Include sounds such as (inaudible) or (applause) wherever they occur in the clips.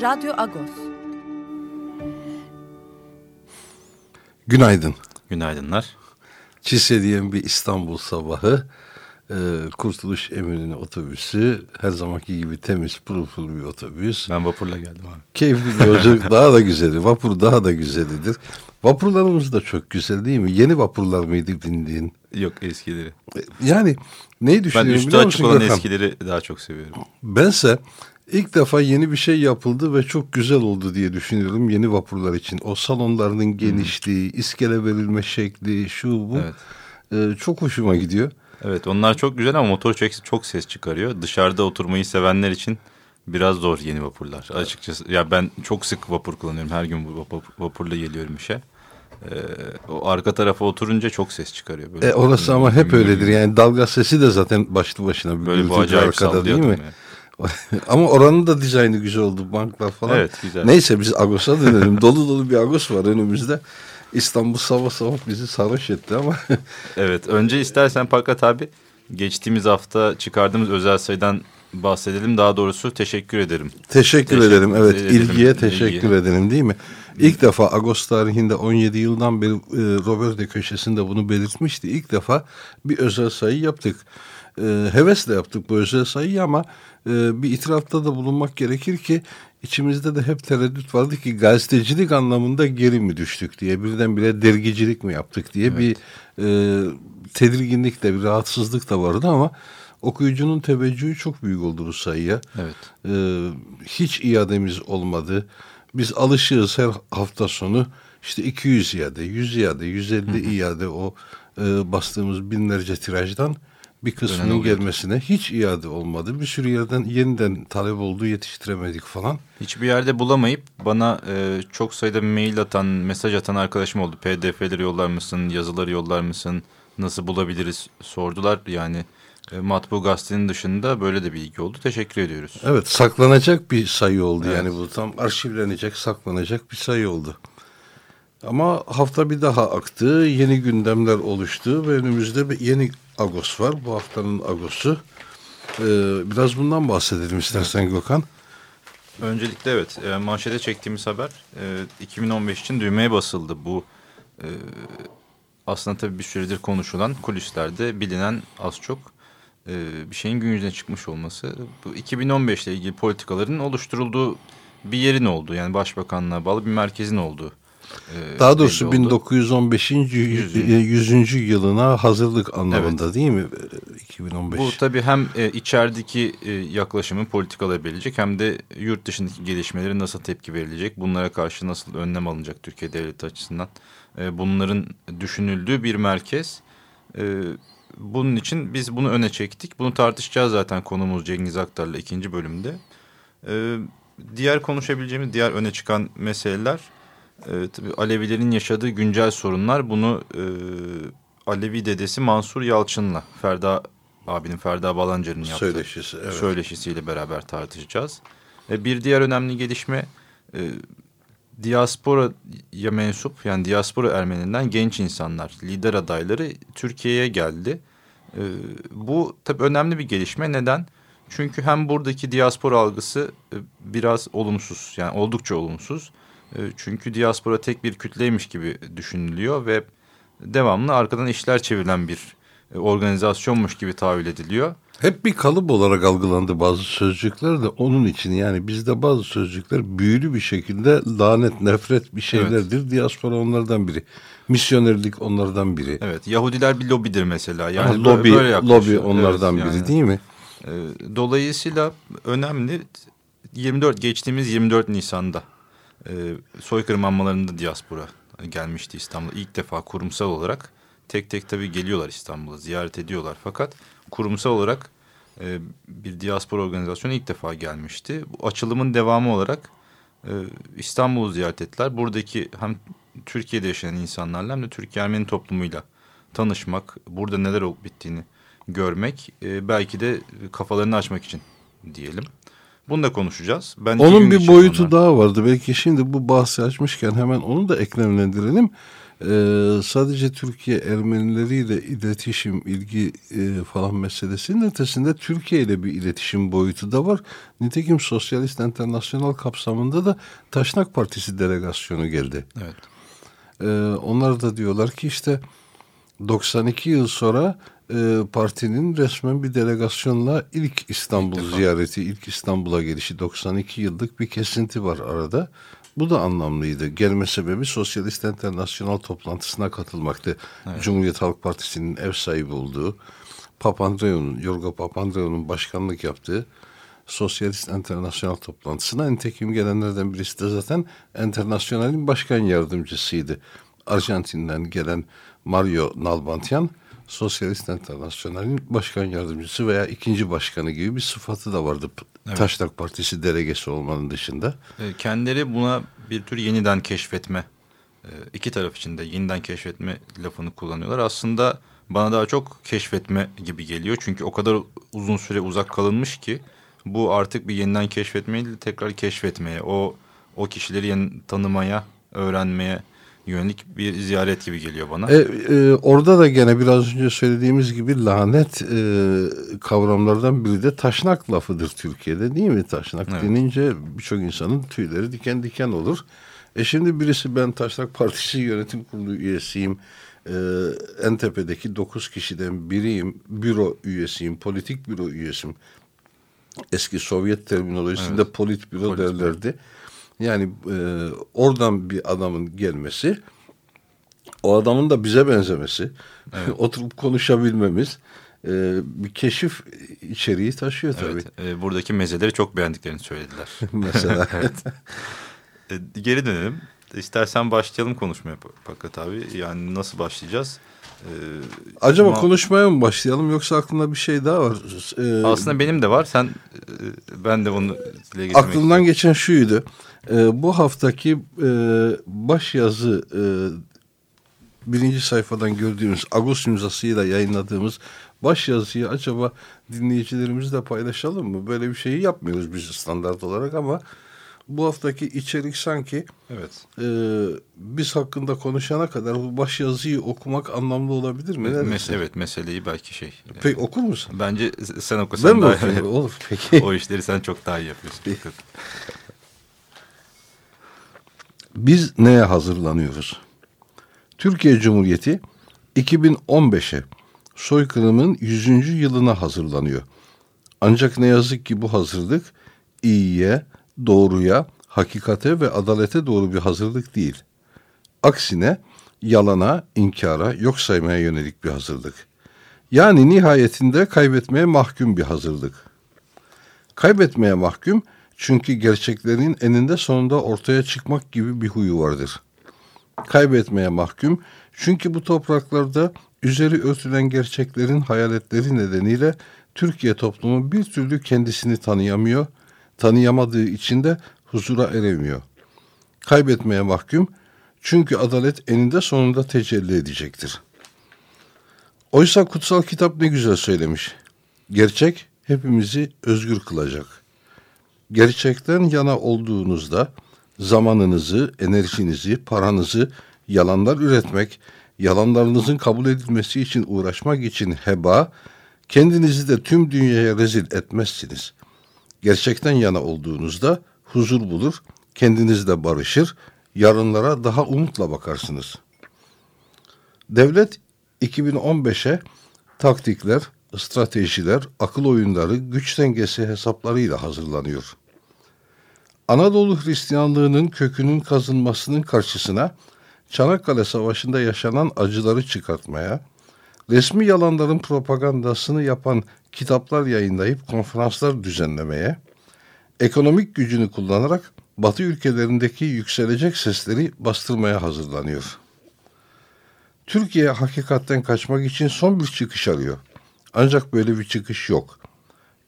Radyo Agos. Günaydın. Günaydınlar. Çise diyen bir İstanbul sabahı. E, Kurtuluş Eminönü otobüsü. Her zamanki gibi temiz, pırıl pırıl bir otobüs. Ben vapurla geldim abi. Keyifli bir yolculuk (laughs) daha da güzeli. Vapur daha da güzelidir. Vapurlarımız da çok güzel değil mi? Yeni vapurlar mıydı bindiğin? Yok eskileri. Yani neyi Ben düşünüyorum üstü biliyor açık olan Gökhan? eskileri daha çok seviyorum. Bense ilk defa yeni bir şey yapıldı ve çok güzel oldu diye düşünüyorum yeni vapurlar için. O salonlarının genişliği, iskele verilme şekli, şu bu Evet. e, çok hoşuma gidiyor. Evet onlar çok güzel ama motor çok, çok ses çıkarıyor. Dışarıda oturmayı sevenler için biraz zor yeni vapurlar. Açıkçası ya ben çok sık vapur kullanıyorum. Her gün vapur, vapurla geliyorum işe. Ee, o arka tarafa oturunca çok ses çıkarıyor. Böyle E, orası ama hep öyledir yani dalga sesi de zaten başlı başına bir Böyle gürültü acayip arkada değil mi? ya. (laughs) ama oranın da dizaynı güzel oldu banklar falan. Evet, güzel. Neyse biz Agos'a dönelim. (laughs) dolu dolu bir Agos var önümüzde. İstanbul sabah sabah bizi sarhoş etti ama (laughs) Evet önce istersen Pakat abi geçtiğimiz hafta çıkardığımız özel sayıdan bahsedelim. Daha doğrusu teşekkür ederim. Teşekkür, Teşekkür ederim. Evet, ederim. ilgiye teşekkür İlgiye. ederim değil mi? İlk defa Ağustos tarihinde 17 yıldan beri e, Robert de köşesinde bunu belirtmişti. İlk defa bir özel sayı yaptık. E, hevesle yaptık bu özel sayıyı ama e, bir itirafta da bulunmak gerekir ki içimizde de hep tereddüt vardı ki gazetecilik anlamında geri mi düştük diye birdenbire dergicilik mi yaptık diye bir e, tedirginlik de bir rahatsızlık da vardı ama okuyucunun teveccühü çok büyük oldu bu sayıya. Evet. Ee, hiç iademiz olmadı. Biz alışığız her hafta sonu işte 200 iade, 100 iade, 150 iade o e, bastığımız binlerce tirajdan bir kısmının gelmesine hiç iade olmadı. Bir sürü yerden yeniden talep oldu yetiştiremedik falan. Hiçbir yerde bulamayıp bana e, çok sayıda mail atan, mesaj atan arkadaşım oldu. PDF'leri yollar mısın, yazıları yollar mısın, nasıl bulabiliriz sordular. Yani e, matbu gazetenin dışında böyle de bir ilgi oldu. Teşekkür ediyoruz. Evet saklanacak bir sayı oldu Evet. yani bu tam arşivlenecek saklanacak bir sayı oldu. Ama hafta bir daha aktı yeni gündemler oluştu ve önümüzde yeni Agos var bu haftanın Agos'u. Ee, biraz bundan bahsedelim istersen Gökhan. Öncelikle evet e, manşete çektiğimiz haber e, 2015 için düğmeye basıldı. Bu e, aslında tabii bir süredir konuşulan kulislerde bilinen az çok e, bir şeyin gün yüzüne çıkmış olması. Bu 2015 ile ilgili politikaların oluşturulduğu bir yerin olduğu yani başbakanlığa bağlı bir merkezin olduğu. E, Daha doğrusu belli oldu. 1915. Yüzüncü. 100. yılına hazırlık anlamında değil mi? Ee, 2015. Bu tabii hem e, içerideki e, yaklaşımın politikaları hem de yurt dışındaki gelişmeleri nasıl tepki verilecek, bunlara karşı nasıl önlem alınacak Türkiye devleti açısından. E, bunların düşünüldüğü bir merkez. Bunun için biz bunu öne çektik. Bunu tartışacağız zaten konumuz Cengiz Aktar'la ikinci bölümde. Diğer konuşabileceğimiz diğer öne çıkan meseleler e, tabii Alevilerin yaşadığı güncel sorunlar. Bunu e, Alevi dedesi Mansur Yalçın'la Ferda abinin Ferda Balancer'in yaptığı Söyleşisi, evet. söyleşisiyle beraber tartışacağız. E, bir diğer önemli gelişme e, diasporaya mensup yani diaspora Ermeninden genç insanlar, lider adayları Türkiye'ye geldi. E, bu tabii önemli bir gelişme. Neden? Çünkü hem buradaki diaspora algısı e, biraz olumsuz yani oldukça olumsuz. E, çünkü diaspora tek bir kütleymiş gibi düşünülüyor ve devamlı arkadan işler çevrilen bir e, organizasyonmuş gibi tahvil ediliyor. Hep bir kalıp olarak algılandı bazı sözcükler de onun için yani bizde bazı sözcükler büyülü bir şekilde lanet, nefret bir şeylerdir. Diaspora onlardan biri. Misyonerlik onlardan biri. Evet Yahudiler bir lobidir mesela. Yani bö- lobi, böyle lobi onlardan Evet, biri yani. değil mi? E, dolayısıyla önemli 24 geçtiğimiz 24 Nisan'da e, soykırım anmalarında diaspora gelmişti İstanbul'a. İlk defa kurumsal olarak tek tek tabii geliyorlar İstanbul'a ziyaret ediyorlar fakat kurumsal olarak e, bir diaspora organizasyonu ilk defa gelmişti. Bu açılımın devamı olarak e, İstanbul'u ziyaret ettiler. Buradaki hem Türkiye'de yaşayan insanlarla hem de Türkiye Ermeni toplumuyla tanışmak, burada neler olup bittiğini görmek e, belki de kafalarını açmak için diyelim. Bunu da konuşacağız. Ben Onun bir boyutu onlar. daha vardı. Belki şimdi bu bahsi açmışken hemen onu da eklemlendirelim. Ee, sadece Türkiye Ermenileriyle iletişim, ilgi e, falan meselesinin ötesinde Türkiye ile bir iletişim boyutu da var. Nitekim Sosyalist Enternasyonal kapsamında da Taşnak Partisi delegasyonu geldi. Evet. Ee, onlar da diyorlar ki işte 92 yıl sonra e, partinin resmen bir delegasyonla ilk İstanbul ilk ziyareti, ilk İstanbul'a gelişi 92 yıllık bir kesinti var arada. Bu da anlamlıydı. Gelme sebebi Sosyalist Enternasyonal toplantısına katılmaktı. Evet. Cumhuriyet Halk Partisi'nin ev sahibi olduğu, Papandreou'nun, Yorgo Papandreou'nun başkanlık yaptığı Sosyalist Enternasyonal toplantısına nitekim gelenlerden birisi de zaten Enternasyonal'in başkan yardımcısıydı. Arjantin'den gelen Mario Nalbantian Sosyalist Enternasyonel'in başkan yardımcısı veya ikinci başkanı gibi bir sıfatı da vardı. Evet. Taşnak Partisi delegesi olmanın dışında. E, kendileri buna bir tür yeniden keşfetme, e, iki taraf için de yeniden keşfetme lafını kullanıyorlar. Aslında bana daha çok keşfetme gibi geliyor. Çünkü o kadar uzun süre uzak kalınmış ki bu artık bir yeniden keşfetmeye değil tekrar keşfetmeye, o o kişileri tanımaya, öğrenmeye yönelik bir ziyaret gibi geliyor bana. E, e, orada da gene biraz önce söylediğimiz gibi lanet e, kavramlardan biri de taşnak lafıdır Türkiye'de değil mi? Taşnak evet. denince birçok insanın tüyleri diken diken olur. E şimdi birisi ben Taşnak Partisi yönetim kurulu üyesiyim. E, en tepedeki dokuz kişiden biriyim. Büro üyesiyim. Politik büro üyesiyim. Eski Sovyet terminolojisinde evet. politbüro Polit derlerdi. Yani e, oradan bir adamın gelmesi, o adamın da bize benzemesi, evet. (laughs) oturup konuşabilmemiz e, bir keşif içeriği taşıyor tabii. Evet, e, buradaki mezeleri çok beğendiklerini söylediler. (laughs) Mesela. (laughs) evet. e, geri dönelim. İstersen başlayalım konuşmaya Fakat abi. Yani nasıl başlayacağız? Ee, Acaba ama... konuşmaya mı başlayalım yoksa aklında bir şey daha var? Ee, Aslında benim de var. Sen e, ben de onu dile getirmek Aklımdan geçen şuydu. Ee, bu haftaki e, baş yazı e, birinci sayfadan gördüğümüz Agos imzasıyla yayınladığımız baş yazıyı acaba dinleyicilerimizle paylaşalım mı? Böyle bir şeyi yapmıyoruz biz standart olarak ama bu haftaki içerik sanki evet. e, biz hakkında konuşana kadar bu baş yazıyı okumak anlamlı olabilir mi? Mes evet meseleyi belki şey. Peki okur musun? Bence sen okusan ben daha iyi. Olur peki. (laughs) o işleri sen çok daha iyi yapıyorsun. Biz neye hazırlanıyoruz? Türkiye Cumhuriyeti 2015'e soykırımın 100. yılına hazırlanıyor. Ancak ne yazık ki bu hazırlık iyiye, doğruya, hakikate ve adalete doğru bir hazırlık değil. Aksine yalana, inkara, yok saymaya yönelik bir hazırlık. Yani nihayetinde kaybetmeye mahkum bir hazırlık. Kaybetmeye mahkum çünkü gerçeklerin eninde sonunda ortaya çıkmak gibi bir huyu vardır. Kaybetmeye mahkum çünkü bu topraklarda üzeri örtülen gerçeklerin hayaletleri nedeniyle Türkiye toplumu bir türlü kendisini tanıyamıyor, tanıyamadığı için de huzura eremiyor. Kaybetmeye mahkum çünkü adalet eninde sonunda tecelli edecektir. Oysa kutsal kitap ne güzel söylemiş. Gerçek hepimizi özgür kılacak. Gerçekten yana olduğunuzda zamanınızı, enerjinizi, paranızı yalanlar üretmek, yalanlarınızın kabul edilmesi için uğraşmak için heba, kendinizi de tüm dünyaya rezil etmezsiniz. Gerçekten yana olduğunuzda huzur bulur, kendinizle barışır, yarınlara daha umutla bakarsınız. Devlet 2015'e taktikler, stratejiler, akıl oyunları, güç dengesi hesaplarıyla hazırlanıyor. Anadolu Hristiyanlığının kökünün kazınmasının karşısına Çanakkale Savaşı'nda yaşanan acıları çıkartmaya, resmi yalanların propagandasını yapan kitaplar yayınlayıp konferanslar düzenlemeye, ekonomik gücünü kullanarak Batı ülkelerindeki yükselecek sesleri bastırmaya hazırlanıyor. Türkiye hakikatten kaçmak için son bir çıkış arıyor. Ancak böyle bir çıkış yok.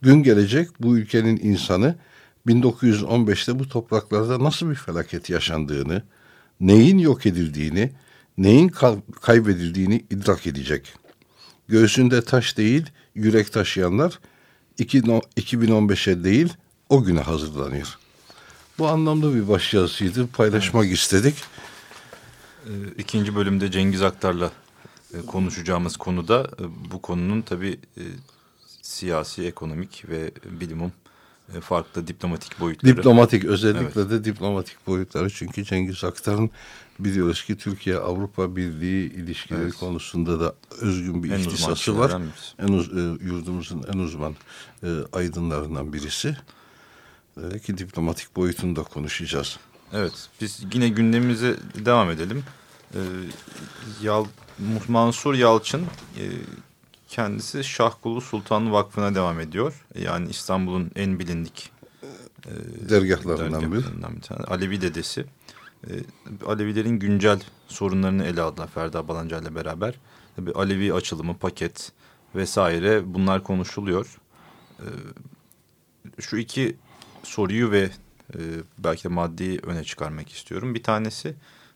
Gün gelecek bu ülkenin insanı 1915'te bu topraklarda nasıl bir felaket yaşandığını, neyin yok edildiğini, neyin kaybedildiğini idrak edecek. Göğsünde taş değil, yürek taşıyanlar 2015'e değil, o güne hazırlanıyor. Bu anlamda bir başyazısıydı. Paylaşmak evet. istedik. Ee, ikinci bölümde Cengiz Aktar'la e, konuşacağımız konuda e, bu konunun tabii e, siyasi, ekonomik ve bilimum farklı diplomatik boyutları. Diplomatik özellikle evet. de diplomatik boyutları çünkü Cengiz Aktar'ın biliyoruz ki Türkiye-Avrupa Birliği ilişkileri evet. konusunda da özgün bir en ihtisası var. En uz, e, yurdumuzun en uzman e, aydınlarından birisi. Öyle ki diplomatik boyutunu da konuşacağız. Evet biz yine gündemimize devam edelim. Ee, Yal, Mansur Yalçın e, kendisi Şahkulu Sultan Vakfı'na devam ediyor. Yani İstanbul'un en bilindik e, dergahlarından, dergahlarından bir tane. Alevi dedesi. E, Alevilerin güncel sorunlarını ele aldılar Ferda Balanca ile beraber. Tabii Alevi açılımı, paket vesaire bunlar konuşuluyor. E, şu iki soruyu ve e, belki de maddi öne çıkarmak istiyorum. Bir tanesi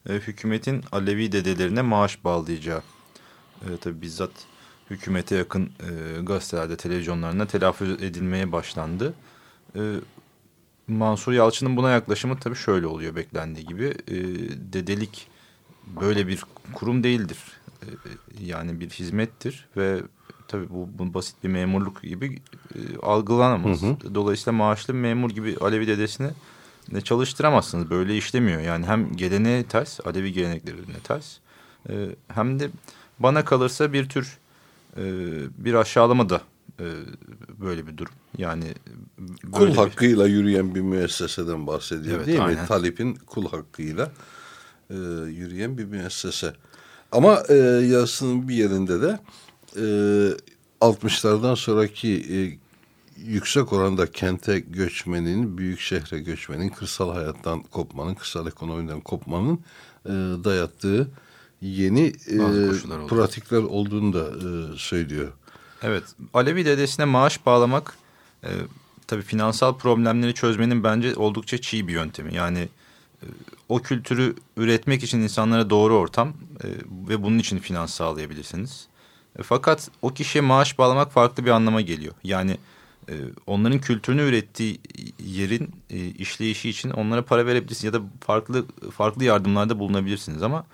e, hükümetin Alevi dedelerine maaş bağlayacağı. E, tabii bizzat hükümete yakın e, gazetelerde, televizyonlarında telaffuz edilmeye başlandı. E, Mansur Yalçın'ın buna yaklaşımı tabii şöyle oluyor beklendiği gibi. E, dedelik böyle bir kurum değildir. E, yani bir hizmettir ve tabii bu, bu basit bir memurluk gibi e, algılanamaz. Hı hı. Dolayısıyla maaşlı bir memur gibi Alevi dedesini ne çalıştıramazsınız. Böyle işlemiyor. Yani hem geleneğe ters, Alevi geleneklerine ters. E, hem de bana kalırsa bir tür e, bir aşağılama da e, böyle bir durum. Yani kul hakkıyla bir... yürüyen bir müesseseden bahsediyor evet, değil aynen. mi? Talip'in kul hakkıyla e, yürüyen bir müessese. Ama e, yazısının bir yerinde de e, 60'lardan sonraki e, yüksek oranda kente göçmenin, büyük şehre göçmenin, kırsal hayattan kopmanın, kırsal ekonomiden kopmanın e, dayattığı yeni e, pratikler olduğunu da e, söylüyor. Evet, Alevi dedesine maaş bağlamak e, tabii finansal problemleri çözmenin bence oldukça çiğ bir yöntemi. Yani e, o kültürü üretmek için insanlara doğru ortam e, ve bunun için finans sağlayabilirsiniz. E, fakat o kişiye maaş bağlamak farklı bir anlama geliyor. Yani e, onların kültürünü ürettiği yerin e, işleyişi için onlara para verebilirsiniz ya da farklı farklı yardımlarda bulunabilirsiniz ama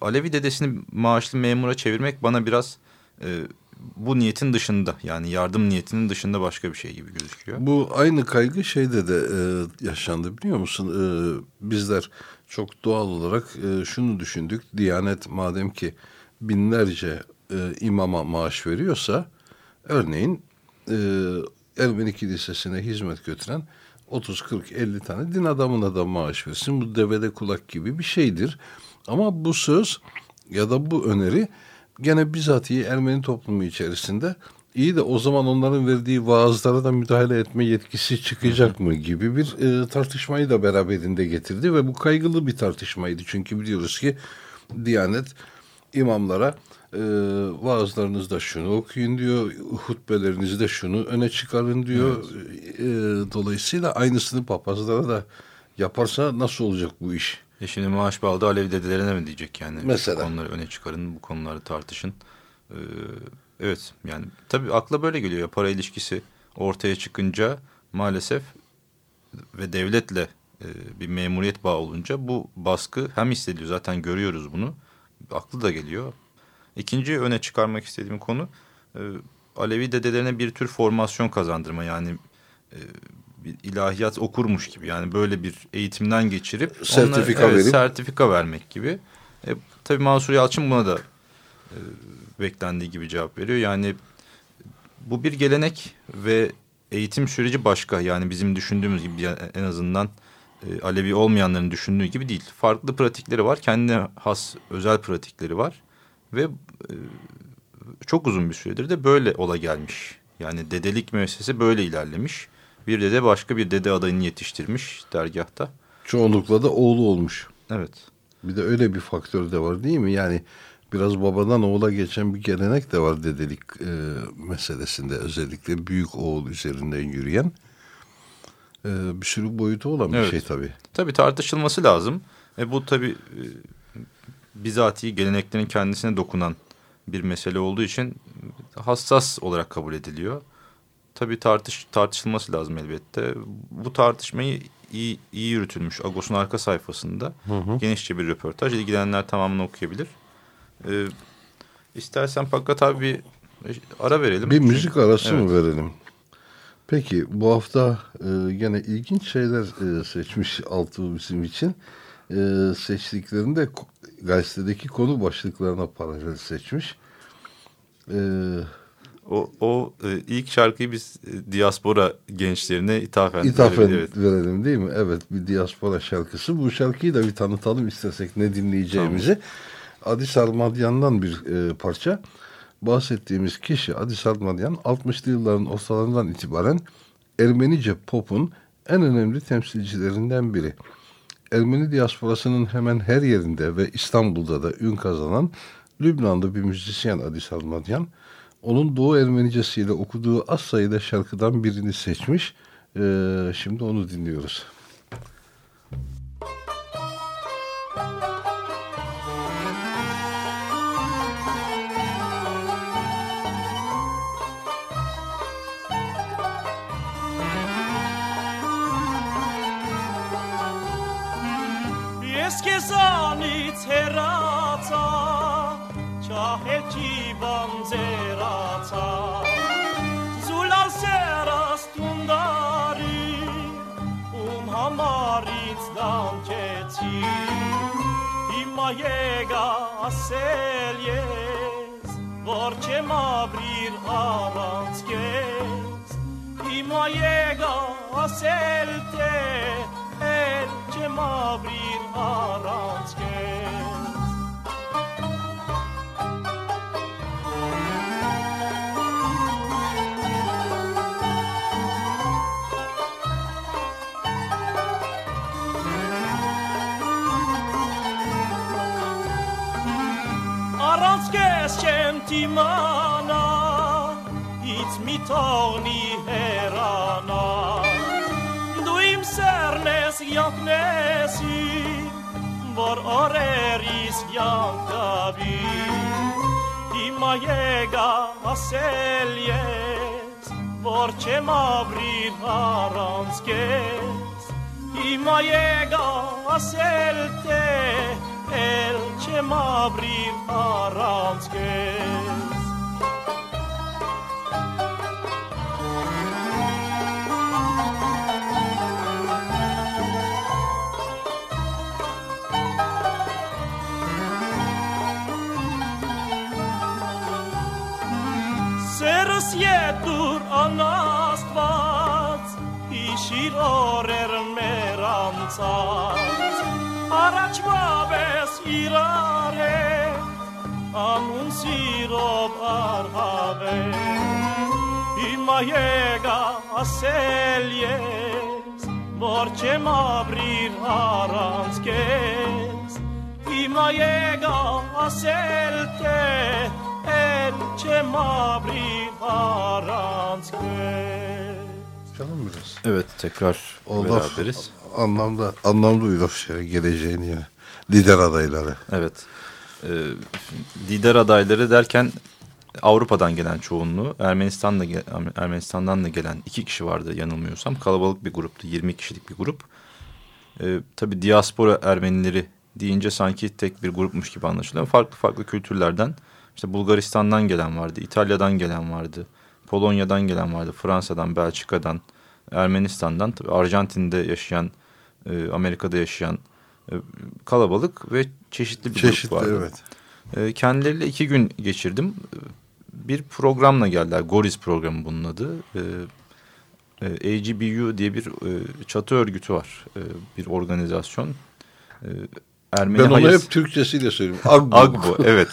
Alevi dedesini maaşlı memura çevirmek bana biraz e, bu niyetin dışında yani yardım niyetinin dışında başka bir şey gibi gözüküyor. Bu aynı kaygı şeyde de e, yaşandı biliyor musun? E, bizler çok doğal olarak e, şunu düşündük. Diyanet madem ki binlerce e, imama maaş veriyorsa örneğin e, Ermeni Kilisesi'ne hizmet götüren 30, 40, 50 tane din adamına da maaş versin. Bu devede kulak gibi bir şeydir. Ama bu söz ya da bu öneri gene bizatihi Ermeni toplumu içerisinde iyi de o zaman onların verdiği vaazlara da müdahale etme yetkisi çıkacak mı gibi bir e, tartışmayı da beraberinde getirdi ve bu kaygılı bir tartışmaydı. Çünkü biliyoruz ki Diyanet imamlara e, vaazlarınızda şunu okuyun diyor, hutbelerinizde şunu öne çıkarın diyor. Evet. E, dolayısıyla aynısını papazlara da yaparsa nasıl olacak bu iş? E şimdi maaş bağlı Alevi dedelerine mi diyecek yani? Mesela. Bu konuları öne çıkarın, bu konuları tartışın. Ee, evet yani tabii akla böyle geliyor ya para ilişkisi ortaya çıkınca maalesef ve devletle e, bir memuriyet bağı olunca bu baskı hem hissediyor zaten görüyoruz bunu. Aklı da geliyor. İkinci öne çıkarmak istediğim konu e, Alevi dedelerine bir tür formasyon kazandırma yani e, ilahiyat okurmuş gibi yani böyle bir eğitimden geçirip sertifika onlara, evet, verip sertifika vermek gibi. E, tabii Mansur Yalçın buna da e, beklendiği gibi cevap veriyor. Yani bu bir gelenek ve eğitim süreci başka. Yani bizim düşündüğümüz gibi en azından e, Alevi olmayanların düşündüğü gibi değil. Farklı pratikleri var. Kendine has özel pratikleri var. Ve e, çok uzun bir süredir de böyle ola gelmiş. Yani dedelik müessesesi böyle ilerlemiş. Bir dede başka bir dede adayını yetiştirmiş dergahta. Çoğunlukla da oğlu olmuş. Evet. Bir de öyle bir faktör de var değil mi? Yani biraz babadan oğula geçen bir gelenek de var dedelik e, meselesinde özellikle büyük oğul üzerinden yürüyen e, bir sürü boyutu olan bir Evet. şey tabii. Tabii tartışılması lazım. E, bu tabii e, bizatihi geleneklerin kendisine dokunan bir mesele olduğu için hassas olarak kabul ediliyor. Tabii tartış, tartışılması lazım elbette. Bu tartışmayı iyi, iyi yürütülmüş Agos'un arka sayfasında genişçe bir röportaj. İlgilenenler tamamını okuyabilir. E, istersen Fakat abi bir ara verelim. Bir müzik arası Evet. mı verelim? Peki bu hafta e, gene ilginç şeyler e, seçmiş Altuğ bizim için. E, seçtiklerinde gazetedeki konu başlıklarına paralel seçmiş. E, O, o e, ilk şarkıyı biz e, diaspora gençlerine ithafen, İthafen bir- evet. verelim değil mi? Evet bir diaspora şarkısı. Bu şarkıyı da bir tanıtalım istersek ne dinleyeceğimizi. Adis Armadyan'dan bir e, parça. Bahsettiğimiz kişi Adis Armadyan 60'lı yılların ortalarından itibaren Ermenice pop'un en önemli temsilcilerinden biri. Ermeni diasporasının hemen her yerinde ve İstanbul'da da ün kazanan Lübnanlı bir müzisyen Adis Armadyan Onun Doğu Ermenicesiyle okuduğu az sayıda şarkıdan birini seçmiş. Ee, şimdi onu dinliyoruz. Ես քեզանից հեռացա, չահեճի բանձերացա, զուլալ սերաս տունդարի, ում համարից դանքեցի, հիմա եկա ասել ես, որ չեմ ապրիր առանց քեզ, հիմա եկա ասել թե էլ չեմ ապրիր առանց քեզ settimana itt mittagni herana. Du im Särnäs Jaknäsy var Areris Jankaby. Ima jega Aseljes var Cema Brilaranskes. Ima jega Aselte էլ չեմ ապրիլ առանց քեզ Սերս ետուր անաստված, իշիր օրեր մեր անցած, առաջվա mirare annunziro barhabe ima jega aseljes morče mabrir haranskes ima jega aselte elçe mabrir haranskes Canım biraz. Evet tekrar Olaf, beraberiz. Anlamda, anlamlı bir şey, geleceğini yani. Lider adayları. Evet. Ee, lider adayları derken Avrupa'dan gelen çoğunluğu Ermenistan'da Ermenistan'dan da gelen iki kişi vardı yanılmıyorsam. Kalabalık bir gruptu. 20 kişilik bir grup. Ee, tabii diaspora Ermenileri deyince sanki tek bir grupmuş gibi anlaşılıyor. Farklı farklı kültürlerden işte Bulgaristan'dan gelen vardı, İtalya'dan gelen vardı, Polonya'dan gelen vardı, Fransa'dan, Belçika'dan, Ermenistan'dan, tabii Arjantin'de yaşayan, e, Amerika'da yaşayan e, kalabalık ve çeşitli bir Çeşitli grup vardı. evet. E, kendileriyle iki gün geçirdim. E, Bir programla geldiler. Goris programı bunun adı. E, e, AGBU diye bir e, çatı örgütü var. E, bir organizasyon. E, Ermeni Ben onu hayır- hep Türkçesiyle söylüyorum. Agbu. (laughs) Agbu evet.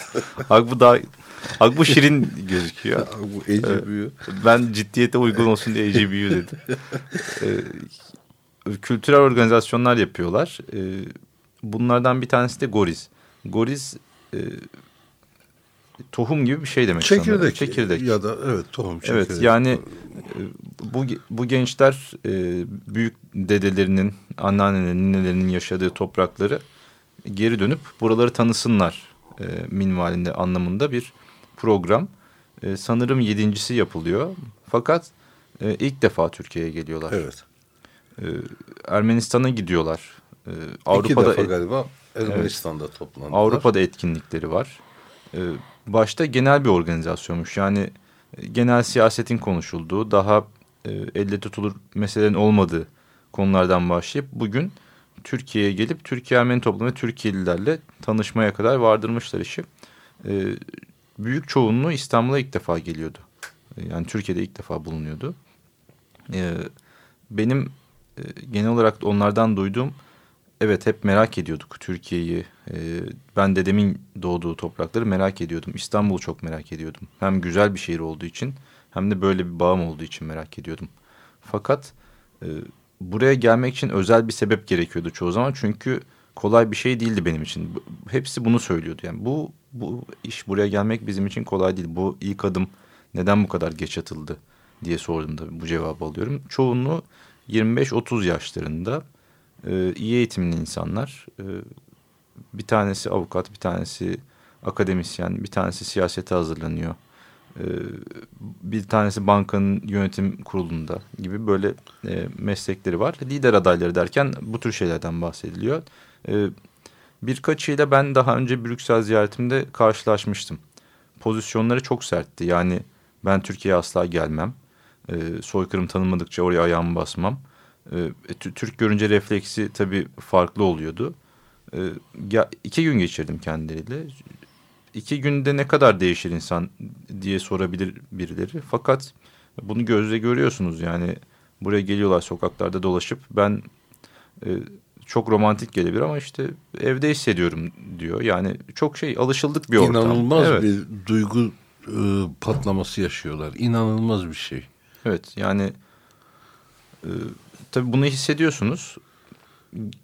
Agbu daha Agbu şirin gözüküyor. Agbu büyüğü. Ben ciddiyete uygun olsun diye AGBU dedim. Kültürel organizasyonlar yapıyorlar. Ee, bunlardan bir tanesi de Goriz. Goriz e, tohum gibi bir şey demek çekirdek, sanırım. Çekirdek. Ya da evet tohum çekirdek. Evet yani e, bu, bu gençler e, büyük dedelerinin, anneannelerinin, ninelerinin yaşadığı toprakları geri dönüp buraları tanısınlar e, minvalinde anlamında bir program. E, sanırım yedincisi yapılıyor. Fakat e, ilk defa Türkiye'ye geliyorlar. Evet. E, Ermenistan'a gidiyorlar. E, Avrupa'da İki defa galiba Ermenistan'da evet, toplandılar. Avrupa'da etkinlikleri var. E, başta genel bir organizasyonmuş. Yani e, genel siyasetin konuşulduğu, daha e, elle tutulur meselelerin olmadığı konulardan başlayıp bugün Türkiye'ye gelip Türkiye Ermeni toplumu ve Türkiye'lilerle tanışmaya kadar vardırmışlar işi. E, büyük çoğunluğu İstanbul'a ilk defa geliyordu. E, yani Türkiye'de ilk defa bulunuyordu. E, benim e, genel olarak onlardan duyduğum evet hep merak ediyorduk Türkiye'yi. E, ben dedemin doğduğu toprakları merak ediyordum. İstanbul'u çok merak ediyordum. Hem güzel bir şehir olduğu için hem de böyle bir bağım olduğu için merak ediyordum. Fakat e, buraya gelmek için özel bir sebep gerekiyordu çoğu zaman. Çünkü kolay bir şey değildi benim için. Hepsi bunu söylüyordu. Yani bu bu iş buraya gelmek bizim için kolay değil. Bu ilk adım neden bu kadar geç atıldı diye sordum da bu cevabı alıyorum. Çoğunluğu 25-30 yaşlarında e, iyi eğitimli insanlar. E, bir tanesi avukat, bir tanesi akademisyen, bir tanesi siyasete hazırlanıyor. E, bir tanesi bankanın yönetim kurulunda gibi böyle e, meslekleri var. Lider adayları derken bu tür şeylerden bahsediliyor. E, birkaçıyla ben daha önce Brüksel ziyaretimde karşılaşmıştım. Pozisyonları çok sertti. Yani ben Türkiye'ye asla gelmem. E, soykırım tanınmadıkça oraya ayağımı basmam. E, Türk görünce refleksi tabii farklı oluyordu. E, ya, iki gün geçirdim kendileriyle. İki günde ne kadar değişir insan diye sorabilir birileri. Fakat bunu gözle görüyorsunuz yani. Buraya geliyorlar sokaklarda dolaşıp ben e, çok romantik gelebilir ama işte evde hissediyorum diyor. Yani çok şey alışıldık bir ortam. İnanılmaz evet. bir duygu e, patlaması yaşıyorlar. İnanılmaz bir şey. Evet yani e, tabii bunu hissediyorsunuz.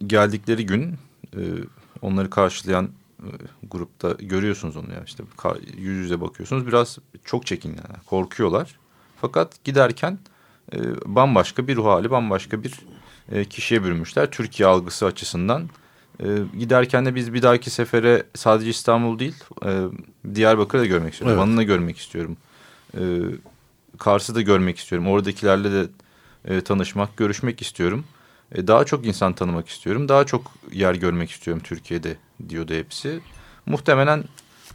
Geldikleri gün e, onları karşılayan e, grupta görüyorsunuz onu yani işte yüz yüze bakıyorsunuz. Biraz çok çekinler, korkuyorlar. Fakat giderken e, bambaşka bir ruh hali, bambaşka bir e, kişiye bürünmüşler. Türkiye algısı açısından. E, giderken de biz bir dahaki sefere sadece İstanbul değil, e, Diyarbakır'ı da görmek istiyorum. Evet. Van'ı görmek istiyorum. E, Kars'ı da görmek istiyorum. Oradakilerle de e, tanışmak, görüşmek istiyorum. E, daha çok insan tanımak istiyorum. Daha çok yer görmek istiyorum Türkiye'de diyordu hepsi. Muhtemelen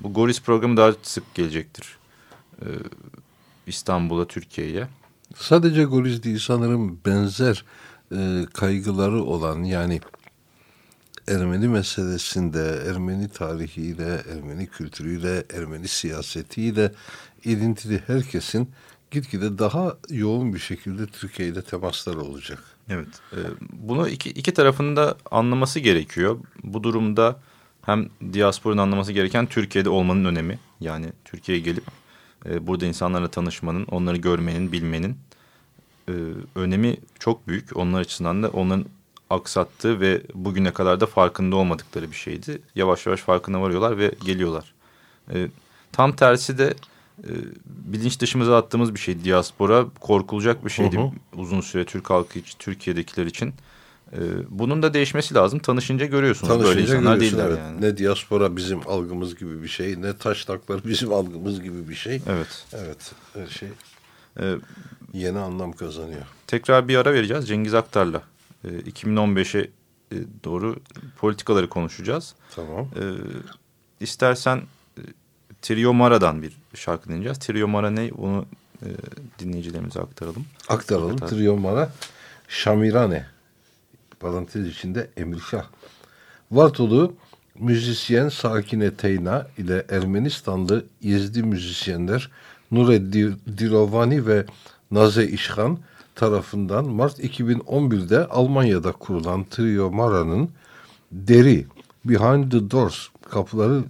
bu Goris programı daha sık gelecektir. E, İstanbul'a, Türkiye'ye. Sadece Goris değil sanırım benzer e, kaygıları olan yani Ermeni meselesinde, Ermeni tarihiyle, Ermeni kültürüyle, Ermeni siyasetiyle ilintili herkesin gitgide daha yoğun bir şekilde Türkiye ile temasları olacak. Evet. E, bunu iki, iki tarafında anlaması gerekiyor. Bu durumda hem diasporun anlaması gereken Türkiye'de olmanın önemi. Yani Türkiye'ye gelip e, burada insanlarla tanışmanın, onları görmenin, bilmenin e, önemi çok büyük. Onlar açısından da onların aksattığı ve bugüne kadar da farkında olmadıkları bir şeydi. Yavaş yavaş farkına varıyorlar ve geliyorlar. E, tam tersi de e, bilinç dışımıza attığımız bir şey. Diaspora korkulacak bir şeydi hı hı. uzun süre Türk halkı için, Türkiye'dekiler için. E, bunun da değişmesi lazım. Tanışınca görüyorsunuz Tanışınca böyle insanlar değiller evet. yani. Ne diaspora bizim algımız gibi bir şey, ne taşlaklar bizim algımız gibi bir şey. Evet. Evet, her şey e, yeni anlam kazanıyor. Tekrar bir ara vereceğiz Cengiz Aktar'la. E, 2015'e e, doğru politikaları konuşacağız. Tamam. E, istersen Trio Mara'dan bir şarkı dinleyeceğiz. Trio Mara ne? Onu e, dinleyicilerimize aktaralım. Aktaralım. Evet, Trio Mara Şamirane. Parantez içinde Emirşah. Vartolu müzisyen Sakine Teyna ile Ermenistanlı Yezdi müzisyenler Nureddin Dilovani ve Naze İşhan tarafından Mart 2011'de Almanya'da kurulan Trio Mara'nın Deri Behind the Doors kapıları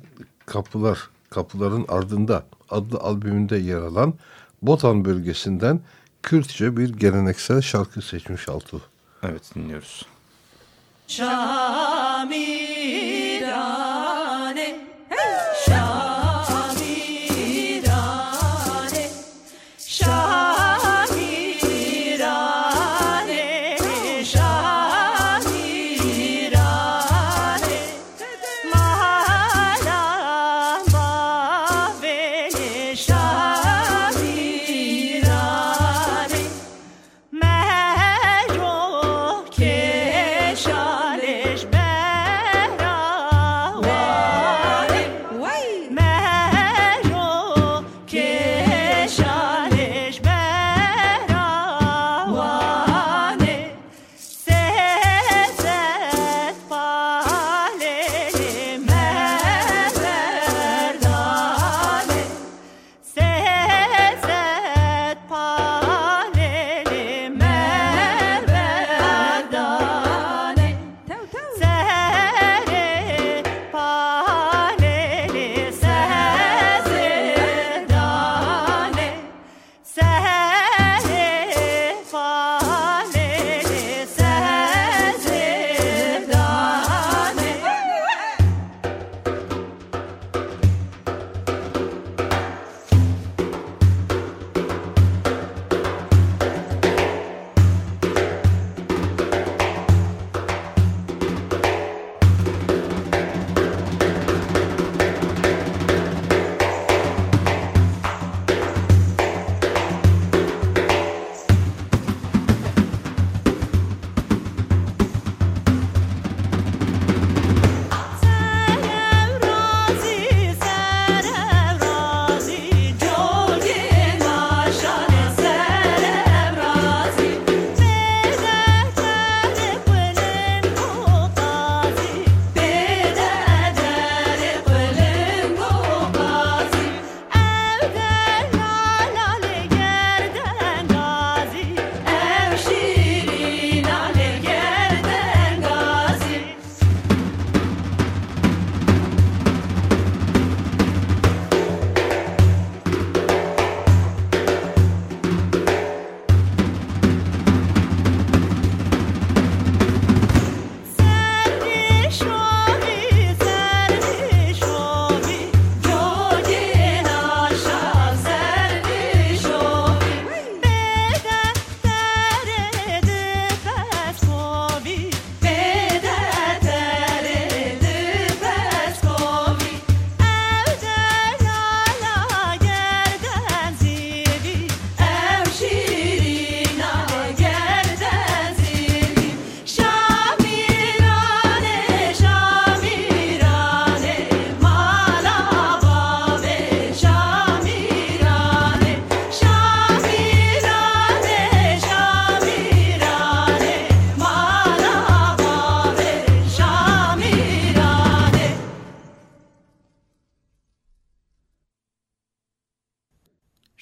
kapılar kapıların ardında adlı albümünde yer alan Botan bölgesinden Kürtçe bir geleneksel şarkı seçmiş Altuğ. Evet dinliyoruz. Şamirane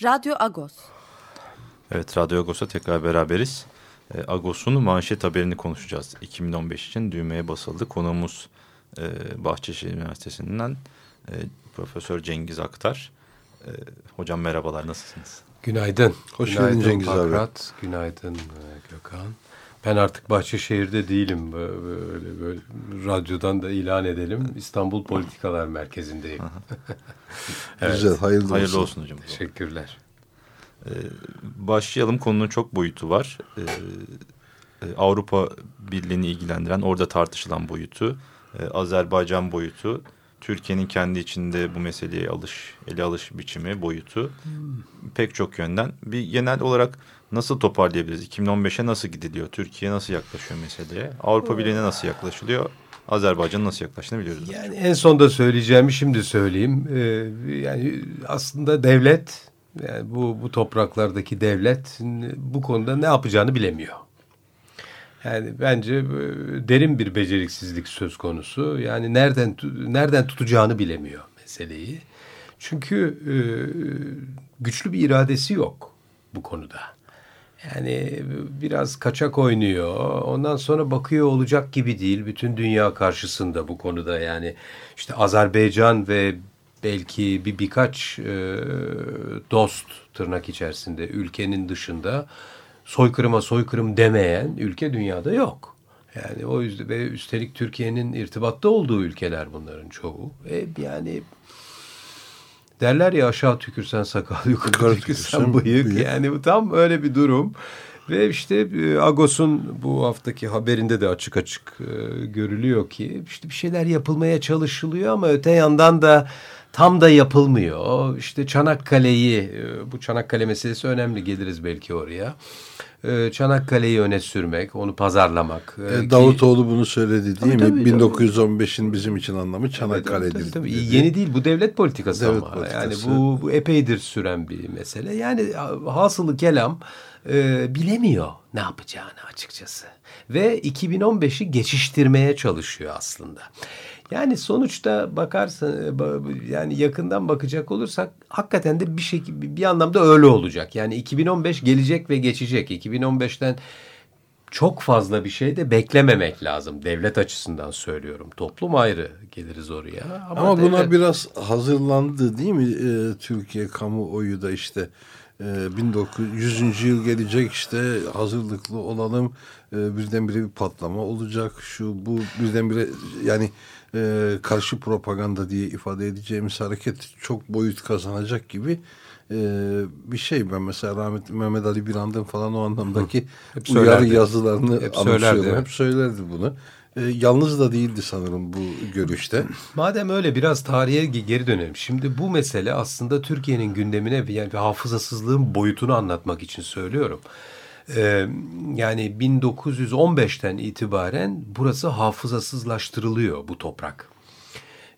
Radyo Agos. Evet, Radyo Agos'a tekrar beraberiz. E, Agos'un manşet haberini konuşacağız. 2015 için düğmeye basıldı. Konuğumuz e, Bahçeşehir Üniversitesi'nden e, Profesör Cengiz Aktar. E, hocam merhabalar, nasılsınız? Günaydın. Hoş geldin Cengiz abi. Pakrat. Günaydın e, Gökhan. Ben artık Bahçeşehir'de değilim. Böyle, böyle radyodan da ilan edelim. İstanbul Politikalar Merkezi'ndeyim. (laughs) Evet. Güzel, hayırlı, Hayırlı olsun. olsun hocam. Teşekkürler. Başlayalım. Konunun çok boyutu var. Ee, e, Avrupa Birliği'ni ilgilendiren, orada tartışılan boyutu, e, Azerbaycan boyutu, Türkiye'nin kendi içinde bu meseleye alış, ele alış biçimi boyutu pek çok yönden. Bir genel olarak nasıl toparlayabiliriz? 2015'e nasıl gidiliyor? Türkiye nasıl yaklaşıyor meseleye? Avrupa Birliği'ne nasıl yaklaşılıyor? Azerbaycan'ın nasıl yaklaştığını biliyoruz. Yani en sonda söyleyeceğimi şimdi söyleyeyim. Ee, yani aslında devlet, yani bu, bu topraklardaki devlet bu konuda ne yapacağını bilemiyor. Yani bence e, derin bir beceriksizlik söz konusu. Yani nereden nereden tutacağını bilemiyor meseleyi. Çünkü e, güçlü bir iradesi yok bu konuda. Yani biraz kaçak oynuyor. Ondan sonra bakıyor olacak gibi değil. Bütün dünya karşısında bu konuda yani işte Azerbaycan ve belki bir birkaç e, dost tırnak içerisinde ülkenin dışında soykırıma soykırım demeyen ülke dünyada yok. Yani o yüzden ve üstelik Türkiye'nin irtibatta olduğu ülkeler bunların çoğu. E yani derler ya aşağı tükürsen sakal yukarı tükürsen bıyık. bıyık. Yani bu tam öyle bir durum. Ve işte e, Agos'un bu haftaki haberinde de açık açık e, görülüyor ki işte bir şeyler yapılmaya çalışılıyor ama öte yandan da tam da yapılmıyor. İşte Çanakkale'yi e, bu Çanakkale meselesi önemli geliriz belki oraya. E, Çanakkale'yi öne sürmek, onu pazarlamak. E, ki- Davutoğlu bunu söyledi değil Tabii, mi? tabii, 1915'in bizim için anlamı Çanakkale'dir. Tabii, tabii. dedi. Yeni değil bu devlet politikası Devlet ama. politikası. Yani bu, bu epeydir süren bir mesele. Yani hasılı kelam e, bilemiyor ne yapacağını açıkçası. Ve 2015'i geçiştirmeye çalışıyor aslında. Yani sonuçta bakarsan e, yani yakından bakacak olursak hakikaten de bir şekilde bir anlamda öyle olacak. Yani 2015 gelecek ve geçecek. 2015'ten çok fazla bir şey de beklememek lazım. Devlet açısından söylüyorum. Toplum ayrı geliriz oraya. Ama, Ama buna devlet- biraz hazırlandı değil mi e, Türkiye kamuoyu da işte e, 1900 100. yıl gelecek işte hazırlıklı olalım e, birdenbire bir patlama olacak şu bu birdenbire yani e, karşı propaganda diye ifade edeceğimiz hareket çok boyut kazanacak gibi e, bir şey ben mesela rahmetli Mehmet Ali Birand'ın falan o anlamdaki Hep uyarı söylerdi. yazılarını Hep anımsıyorum. söylerdi, hep söylerdi bunu. E, yalnız da değildi sanırım bu görüşte. Madem öyle biraz tarihe ge- geri dönelim. Şimdi bu mesele aslında Türkiye'nin gündemine yani bir hafızasızlığın boyutunu anlatmak için söylüyorum. Ee, yani 1915'ten itibaren burası hafızasızlaştırılıyor bu toprak.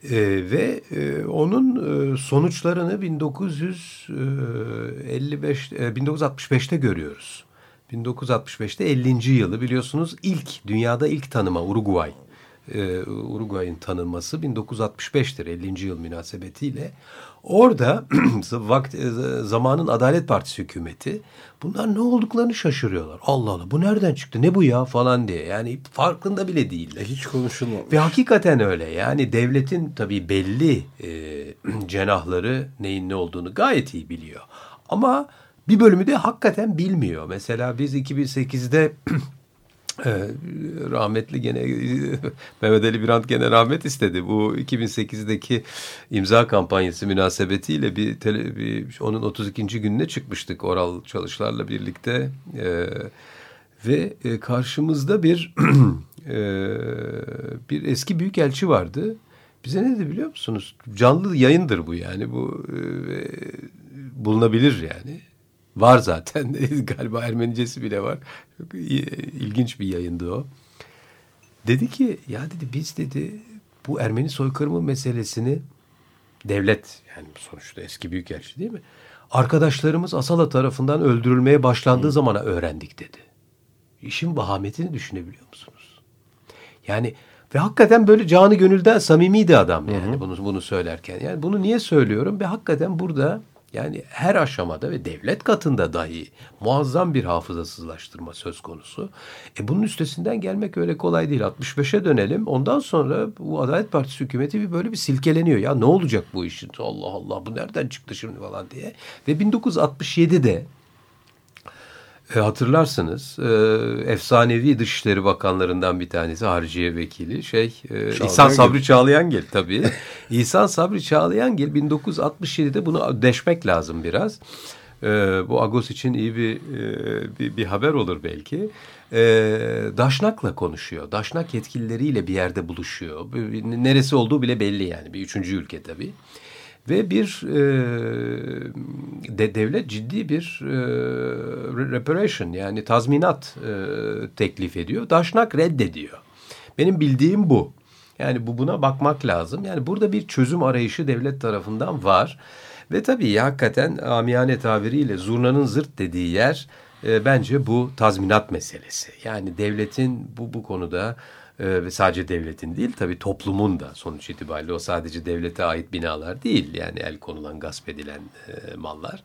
Ee, ve e, onun e, sonuçlarını 1955 e, 1965'te görüyoruz. 1965'te 50. yılı biliyorsunuz ilk dünyada ilk tanıma Uruguay. Ee, Uruguay'ın tanınması 1965'tir 50. yıl münasebetiyle. Orada (clears throat) vakt, e, zamanın Adalet Partisi hükümeti bunlar ne olduklarını şaşırıyorlar. Allah Allah bu nereden çıktı ne bu ya falan diye. Yani farkında bile değiller. E, hiç konuşulmamış. Ve hakikaten öyle. Yani devletin tabii belli e, (clears throat) cenahları neyin ne olduğunu gayet iyi biliyor. Ama bir bölümü de hakikaten bilmiyor. Mesela biz 2008'de (clears throat) e, rahmetli gene (laughs) Mehmet Ali Birant gene rahmet istedi. Bu 2008'deki imza kampanyası münasebetiyle bir, tele, bir onun 32. gününe çıkmıştık Oral Çalışlar'la birlikte. E, ve e, karşımızda bir (clears throat) e, bir eski büyükelçi vardı. Bize ne dedi biliyor musunuz? Canlı yayındır bu yani. Bu e, bulunabilir yani. Var zaten. (laughs) Galiba Ermenicesi bile var. Çok ilginç bir yayındı o. Dedi ki ya dedi biz dedi bu Ermeni soykırımı meselesini devlet yani sonuçta eski büyükelçi değil mi? Arkadaşlarımız Asala tarafından öldürülmeye başlandığı zamana öğrendik dedi. İşin vahametini düşünebiliyor musunuz? Yani ve hakikaten böyle canı gönülden samimiydi adam yani bunu bunu söylerken. Yani bunu niye söylüyorum? Ve hakikaten burada Yani her aşamada ve devlet katında dahi muazzam bir hafızasızlaştırma söz konusu. E bunun üstesinden gelmek öyle kolay değil. 65'e dönelim. Ondan sonra bu Adalet Partisi hükümeti bir böyle bir silkeleniyor. Ya ne olacak bu işin? Allah Allah bu nereden çıktı şimdi falan diye. Ve 1967'de e, hatırlarsınız e, efsanevi Dışişleri Bakanlarından bir tanesi Hariciye Vekili şey e, İhsan Sabri Çağlayangil tabii. (laughs) İhsan Sabri Çağlayangil 1967'de bunu deşmek lazım biraz. E, bu Agos için iyi bir, e, bir, bir haber olur belki. E, Daşnak'la konuşuyor. Daşnak yetkilileriyle bir yerde buluşuyor. Neresi olduğu bile belli yani bir üçüncü ülke tabii. Ve bir e, de, devlet ciddi bir e, reparation yani tazminat e, teklif ediyor. Daşnak reddediyor. Benim bildiğim bu. Yani bu buna bakmak lazım. Yani burada bir çözüm arayışı devlet tarafından var. Ve tabii hakikaten amiyane tabiriyle zurnanın zırt dediği yer e, bence bu tazminat meselesi. Yani devletin bu bu konuda ve sadece devletin değil tabii toplumun da sonuç itibariyle o sadece devlete ait binalar değil yani el konulan gasp edilen e, mallar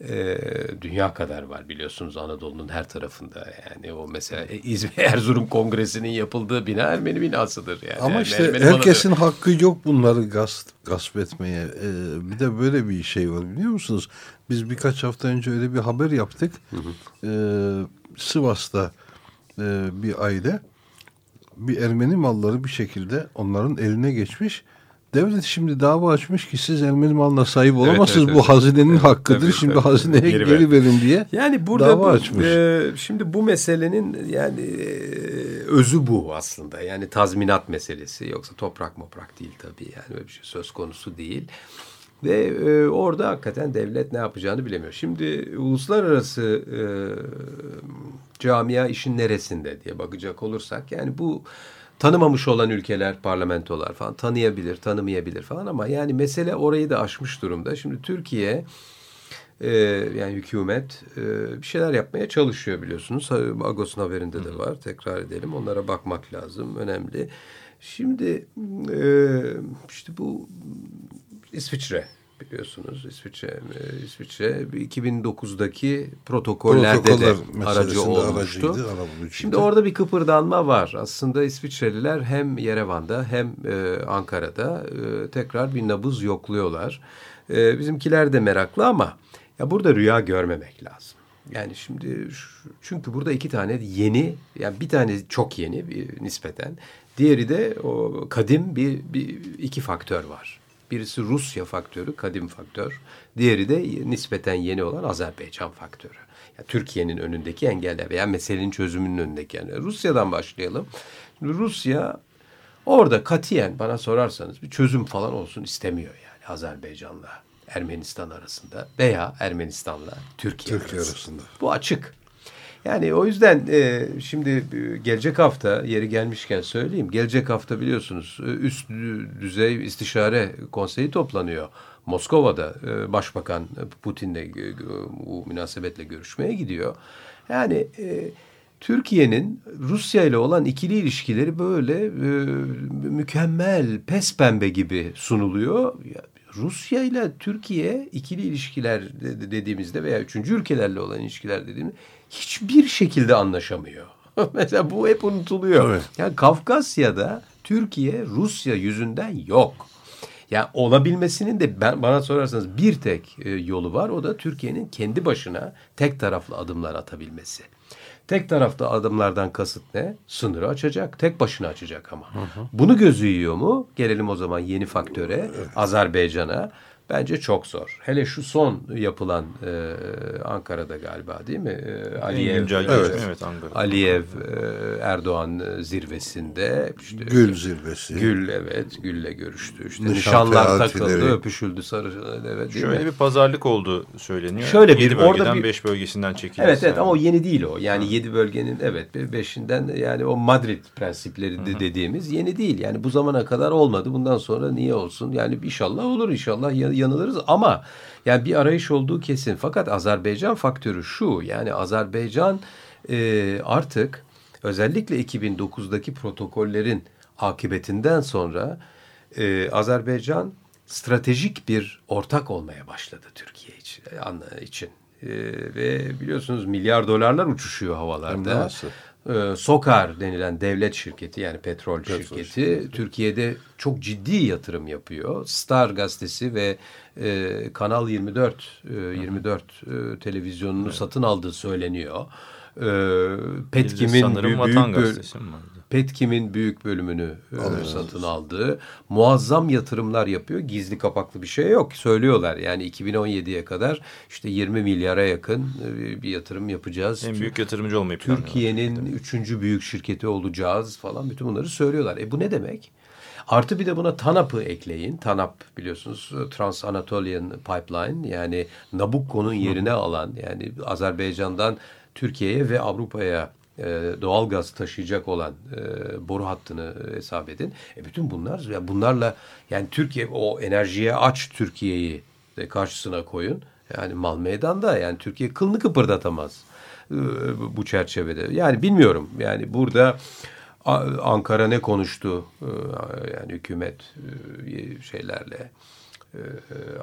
e, dünya kadar var biliyorsunuz Anadolu'nun her tarafında yani o mesela İzmir (laughs) Erzurum Kongresi'nin yapıldığı bina Ermeni binasıdır yani. Ama yani işte Ermeni herkesin malıdır. hakkı yok bunları gasp, gasp etmeye. Ee, bir de böyle bir şey var biliyor musunuz? Biz birkaç hafta önce öyle bir haber yaptık. Ee, Sivas'ta e, bir aile bir Ermeni malları bir şekilde onların eline geçmiş. Devlet şimdi dava açmış ki siz Ermeni malına sahip olamazsınız. evet, bu evet. hazinenin Evet, hakkıdır. tabii, şimdi tabii. hazineye Geri geri, ver. verin diye. Yani burada dava bu, açmış. e, şimdi bu meselenin yani e, özü bu aslında. Yani tazminat meselesi yoksa toprak moprak değil tabii. Yani öyle bir şey söz konusu değil. Ve e, orada hakikaten devlet ne yapacağını bilemiyor. Şimdi uluslararası e, camia işin neresinde diye bakacak olursak yani bu tanımamış olan ülkeler, parlamentolar falan tanıyabilir, tanımayabilir falan ama yani mesele orayı da aşmış durumda. Şimdi Türkiye e, yani hükümet e, bir şeyler yapmaya çalışıyor biliyorsunuz. Agos'un haberinde de var. Tekrar edelim. Onlara bakmak lazım. Önemli. Şimdi e, işte bu İsviçre biliyorsunuz İsviçre e, İsviçre 2009'daki protokollerde Protokoller de aracı olmuştu. aracıydı. Şimdi orada bir kıpırdanma var. Aslında İsviçreliler hem Yerevan'da hem e, Ankara'da e, tekrar bir nabız yokluyorlar. E, bizimkiler de meraklı ama ya burada rüya görmemek lazım. Yani şimdi çünkü burada iki tane yeni yani bir tane çok yeni bir nispeten diğeri de o kadim bir, bir iki faktör var. Birisi Rusya faktörü, kadim faktör. Diğeri de nispeten yeni olan Azerbaycan faktörü. Ya Türkiye'nin önündeki engeller veya meselenin çözümünün önündeki engeller. Rusya'dan başlayalım. Rusya orada katiyen bana sorarsanız bir çözüm falan olsun istemiyor yani Azerbaycan'la Ermenistan arasında veya Ermenistan'la Türkiye, Türkiye arasında. arasında. Bu açık. Yani o yüzden e, şimdi e, gelecek hafta yeri gelmişken söyleyeyim. Gelecek hafta biliyorsunuz e, üst dü- düzey istişare konseyi toplanıyor. Moskova'da e, Başbakan Putin'le e, bu münasebetle görüşmeye gidiyor. Yani e, Türkiye'nin Rusya ile olan ikili ilişkileri böyle e, mükemmel, pes pembe gibi sunuluyor. Ya, Rusya ile Türkiye ikili ilişkiler de- dediğimizde veya üçüncü ülkelerle olan ilişkiler dediğimizde hiçbir şekilde anlaşamıyor. (laughs) Mesela bu hep unutuluyor. Evet. Yani Kafkasya'da Türkiye Rusya yüzünden yok. Yani olabilmesinin de ben, bana sorarsanız bir tek e, yolu var. O da Türkiye'nin kendi başına tek taraflı adımlar atabilmesi. Tek taraflı adımlardan kasıt ne? Sınırı açacak. Tek başına açacak ama. Bunu gözü yiyor mu? Gelelim o zaman yeni faktöre. Azerbaycan'a. Bence çok zor. Hele şu son yapılan e, Ankara'da galiba değil mi? E, Aliyev, güncel Evet. evet Ankara. Aliyev e, Erdoğan zirvesinde işte Gül zirvesi. Gül evet Gül'le görüştü. İşte Nişan nişanlar teatileri. takıldı, öpüşüldü, sarışıldı evet değil Şöyle mi? bir pazarlık oldu söyleniyor. Şöyle bir- Yedi orada bir- 5 bölgesinden çekildi. Evet evet ama o yeni değil o. Yani yedi bölgenin evet be- beşinden yani o Madrid prensipleri de dediğimiz yeni değil. Yani bu zamana kadar olmadı. Bundan sonra niye olsun? Yani inşallah olur inşallah ya- yanılırız ama yani bir arayış olduğu kesin. Fakat Azerbaycan faktörü şu yani Azerbaycan e, artık özellikle 2009'daki protokollerin akıbetinden sonra e, Azerbaycan stratejik bir ortak olmaya başladı Türkiye için. için. Ee, ve biliyorsunuz milyar dolarlar uçuşuyor havalarda. Ee, Sokar denilen devlet şirketi yani petrol, Petrol şirketi, şirketi. Türkiye'de çok ciddi yatırım yapıyor. Star gazetesi ve e, Kanal 24 e, 24 e, televizyonunu satın aldığı söyleniyor. E, Bir Petkim'in sanırım büyük, Vatan böl- Gazetesi mi? Petkim'in büyük bölümünü e, satın aldığı muazzam yatırımlar yapıyor. Gizli kapaklı bir şey yok. Söylüyorlar yani 2017'ye kadar işte 20 milyara yakın e, bir yatırım yapacağız. En büyük yatırımcı olmayı. Türkiye'nin üçüncü büyük şirketi olacağız falan bütün bunları söylüyorlar. E bu ne demek? Artı bir de buna TANAP'ı ekleyin. TANAP biliyorsunuz Trans Anatolian Pipeline yani Nabucco'nun yerine alan yani Azerbaycan'dan Türkiye'ye ve Avrupa'ya e, doğal gaz taşıyacak olan e, boru hattını hesap edin. E bütün bunlar bunlarla yani Türkiye o enerjiye aç Türkiye'yi karşısına koyun. Yani mal meydanda yani Türkiye kılını kıpırdatamaz e, bu çerçevede. Yani bilmiyorum yani burada Ankara ne konuştu e, yani hükümet e, şeylerle e,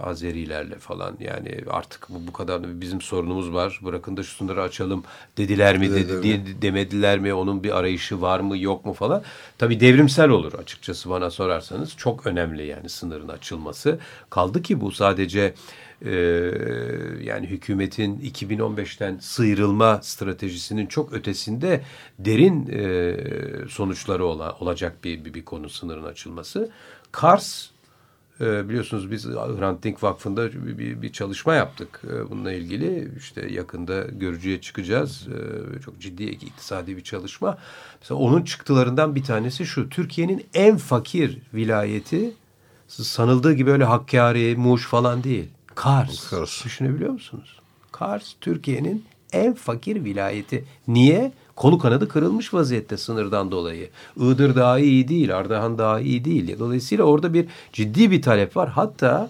Azerilerle falan. Yani artık bu, bu kadar bizim sorunumuz var. Bırakın da şu sınırı açalım dediler mi dedi, de- demediler mi onun bir arayışı var mı yok mu falan. Tabi devrimsel olur açıkçası bana sorarsanız. Çok önemli yani sınırın açılması. Kaldı ki bu sadece e, yani hükümetin 2015'ten sıyrılma stratejisinin çok ötesinde derin e, sonuçları ola, olacak bir, bir, bir konu sınırın açılması. Kars e, biliyorsunuz biz Hrant Dink Vakfı'nda bir, bir, bir çalışma yaptık e, bununla ilgili. işte yakında görücüye çıkacağız. E, çok ciddi iktisadi bir çalışma. Mesela onun çıktılarından bir tanesi şu. Türkiye'nin en fakir vilayeti sanıldığı gibi öyle Hakkari, Muş falan değil. Kars. Kars. Düşünebiliyor musunuz? Kars Türkiye'nin en fakir vilayeti. Niye? Kolu kanadı kırılmış vaziyette sınırdan dolayı. Iğdır daha iyi değil, Ardahan daha iyi değil. Dolayısıyla orada bir ciddi bir talep var. Hatta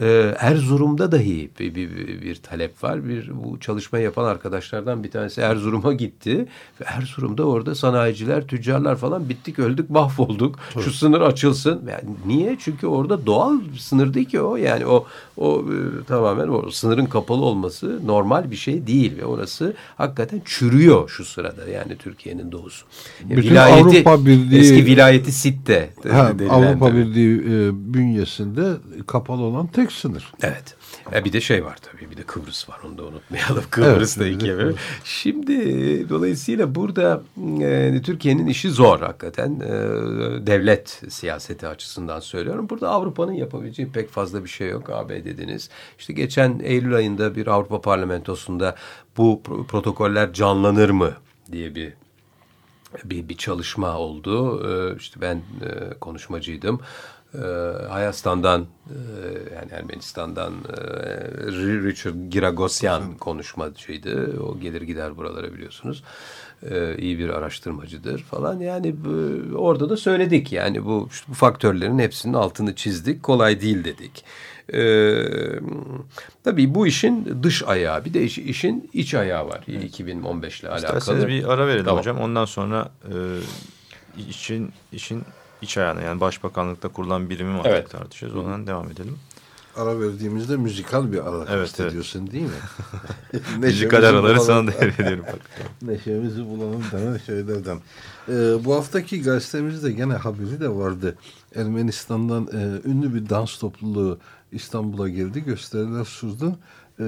e, Erzurum'da dahi bir, bir, bir, bir talep var. Bir bu çalışmayı yapan arkadaşlardan bir tanesi Erzurum'a gitti ve Erzurum'da orada sanayiciler, tüccarlar falan bittik, öldük, mahvolduk. Şu sınır açılsın. Yani niye? Çünkü orada doğal sınır değil ki o. Yani o o e, tamamen o sınırın kapalı olması normal bir şey değil ve orası hakikaten çürüyor şu sırada yani Türkiye'nin doğusu. Yani Bütün Avrupa Birliği- eski vilayeti Sitte Ha, denilen Avrupa tabii. Birliği e, bünyesinde kapalı olan tek sınır. Evet. E bir de şey var tabii bir de Kıbrıs var onu da unutmayalım. (laughs) Kıbrıs da Evet, ikiye bir de bölü- Şimdi dolayısıyla burada e, Türkiye'nin işi zor hakikaten. E, devlet siyaseti açısından söylüyorum. Burada Avrupa'nın yapabileceği pek fazla bir şey yok. AB dediniz. İşte geçen Eylül ayında bir Avrupa Parlamentosu'nda bu pro- protokoller canlanır mı diye bir bir, bir çalışma oldu. Ee, işte ben e, konuşmacıydım. Ee, Hayastan'dan e, yani Ermenistan'dan e, Richard Giragosyan konuşmacıydı. O gelir gider buralara biliyorsunuz. Ee, iyi bir araştırmacıdır falan. Yani bu- orada da söyledik yani bu, bu faktörlerin hepsinin altını çizdik. Kolay değil dedik. Ee, tabii bu işin dış ayağı bir de iş- işin iç ayağı var. 2015 ile alakalı. İsterseniz bir ara verelim Tamam. hocam. Ondan sonra e, işin işin iç ayağına yani başbakanlıkta kurulan birimi mi Evet. tartışacağız. Ondan devam edelim. Ara verdiğimizde müzikal bir ara Evet, kastediyorsun değil mi? (laughs) Müzikal araları sana devrediyorum. Bak. (laughs) Neşemizi bulalım denen şeylerden. Ee, bu haftaki gazetemizde gene haberi de vardı. Ermenistan'dan e, ünlü bir dans topluluğu İstanbul'a geldi. Gösteriler sürdü. E,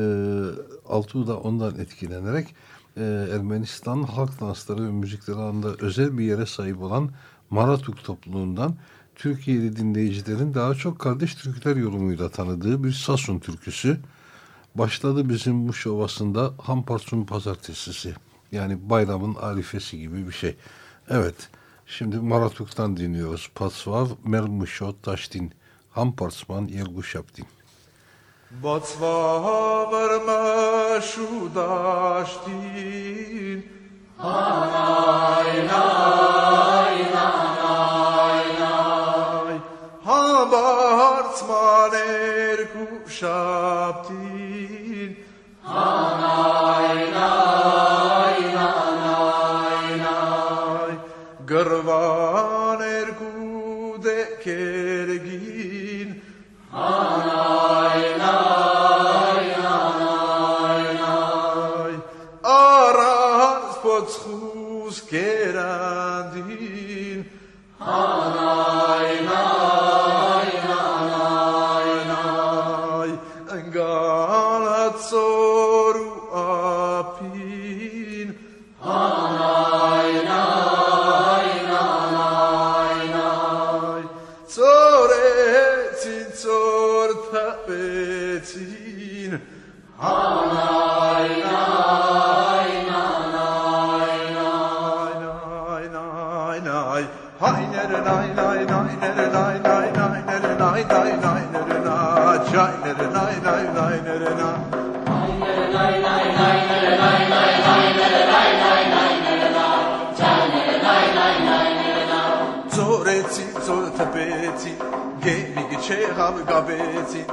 Altuğ da ondan etkilenerek e, Ermenistan halk dansları ve müzikleri alanında özel bir yere sahip olan Maratuk topluluğundan Türkiye'li dinleyicilerin daha çok kardeş türküler yorumuyla tanıdığı bir Sasun türküsü. Başladı bizim Muş Ovası'nda Hamparsun Pazartesisi. Yani bayramın arifesi gibi bir şey. Evet. Şimdi Maratuk'tan dinliyoruz. Pasvav Mermuşo Taştin. Hamparsman Yerguşaptin. Հանարցման երկու շապտին, հանարցման երկու շապտին, nay nay nay nere na chay nere nay nay nay nere na nay nere nay nay nay nere nay nay nay nere nay nay nay nere na chay nere nay nay nay nere na ծորեցի ծոր թպեցի գերիգ չեղավ գաբեցի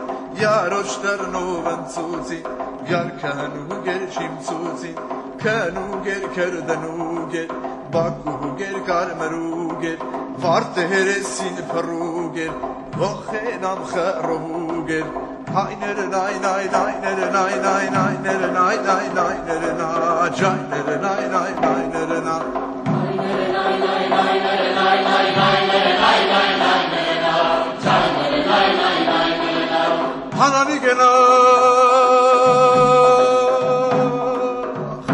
Yaroj ternoven suzi, yar kanu gel çim suzi, kanu gel kerdenu gel, baku gel karmeru gel, vart heresin peru Rogen, Wochen am Rogen. Heiner, nein, nein, nein, nein, nein, nein, nein, nein, nein, nein, nein, nein, nein, nein, nein, nein, nein, nein, Hanigena,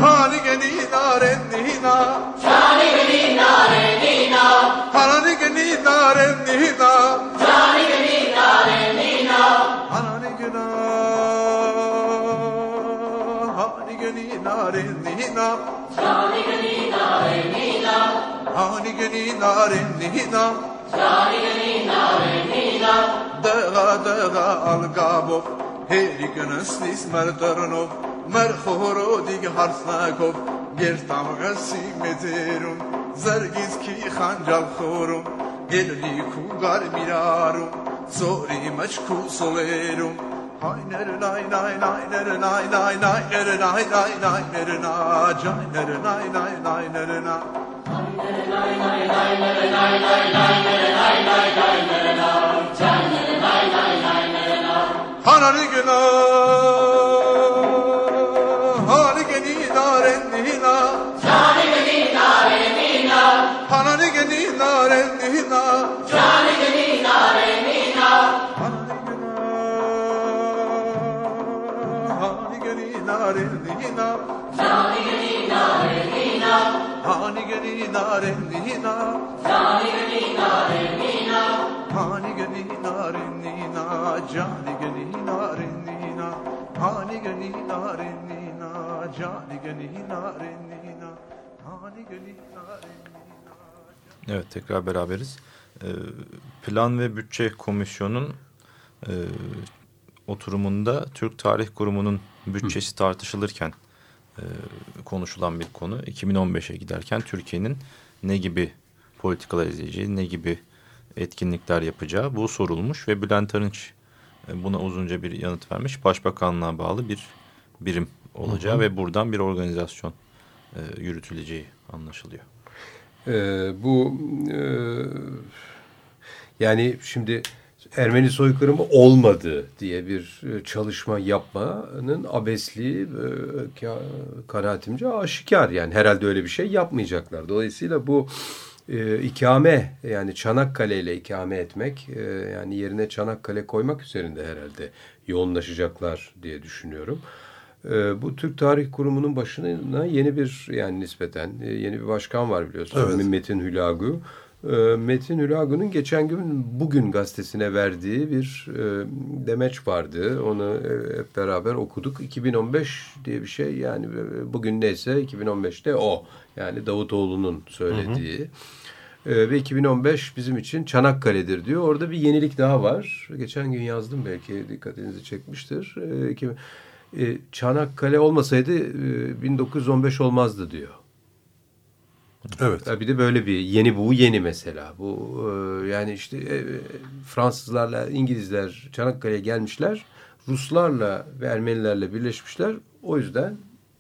Hanigena, Hanigena, Նարենինա Նարենինա Դղա դղա ալգաբով հերիկնստիս մրտրնով մր խորոդիկ հարսնակով գերտամղսի մեծերում զրգիցքի խանջալ խորում գելլի քուգար միրարում ծորի մջքու սոլերում Hanarı günah, hanarı geni narendina, hanarı geni narendina, hanarı geni narendina. Evet tekrar beraberiz. Ee, Plan ve Bütçe Komisyonu'nun e, oturumunda Türk Tarih Kurumu'nun bütçesi Hı. tartışılırken e, konuşulan bir konu. 2015'e giderken Türkiye'nin ne gibi politikalar izleyeceği, ne gibi etkinlikler yapacağı bu sorulmuş ve Bülent Arınç e, buna uzunca bir yanıt vermiş. Başbakanlığa bağlı bir birim olacağı ve buradan bir organizasyon e, yürütüleceği anlaşılıyor. Ee, bu e, yani şimdi Ermeni soykırımı olmadı diye bir e, çalışma yapmanın abesliği e, ka- kanaatimce aşikar. Yani herhalde öyle bir şey yapmayacaklar. Dolayısıyla bu e, ikame yani Çanakkale ile ikame etmek e, yani yerine Çanakkale koymak üzerinde herhalde yoğunlaşacaklar diye düşünüyorum. E, bu Türk Tarih Kurumu'nun başına yeni bir yani nispeten e, yeni bir başkan var biliyorsunuz. Evet. Metin Hülagu. E, Metin Hülagu'nun geçen gün Bugün gazetesine verdiği bir e, demeç vardı. Onu e, hep beraber okuduk. 2015 diye bir şey yani e, bugün neyse 2015'te o. Yani Davutoğlu'nun söylediği. E, ve 2015 bizim için Çanakkale'dir diyor. Orada bir yenilik daha var. Geçen gün yazdım belki dikkatinizi çekmiştir. E, iki- e, Çanakkale olmasaydı e, 1915 olmazdı diyor. Evet. Ya Bir de böyle bir yeni bu yeni mesela. Bu e, yani işte e, Fransızlarla İngilizler Çanakkale'ye gelmişler. Ruslarla ve Ermenilerle birleşmişler. O yüzden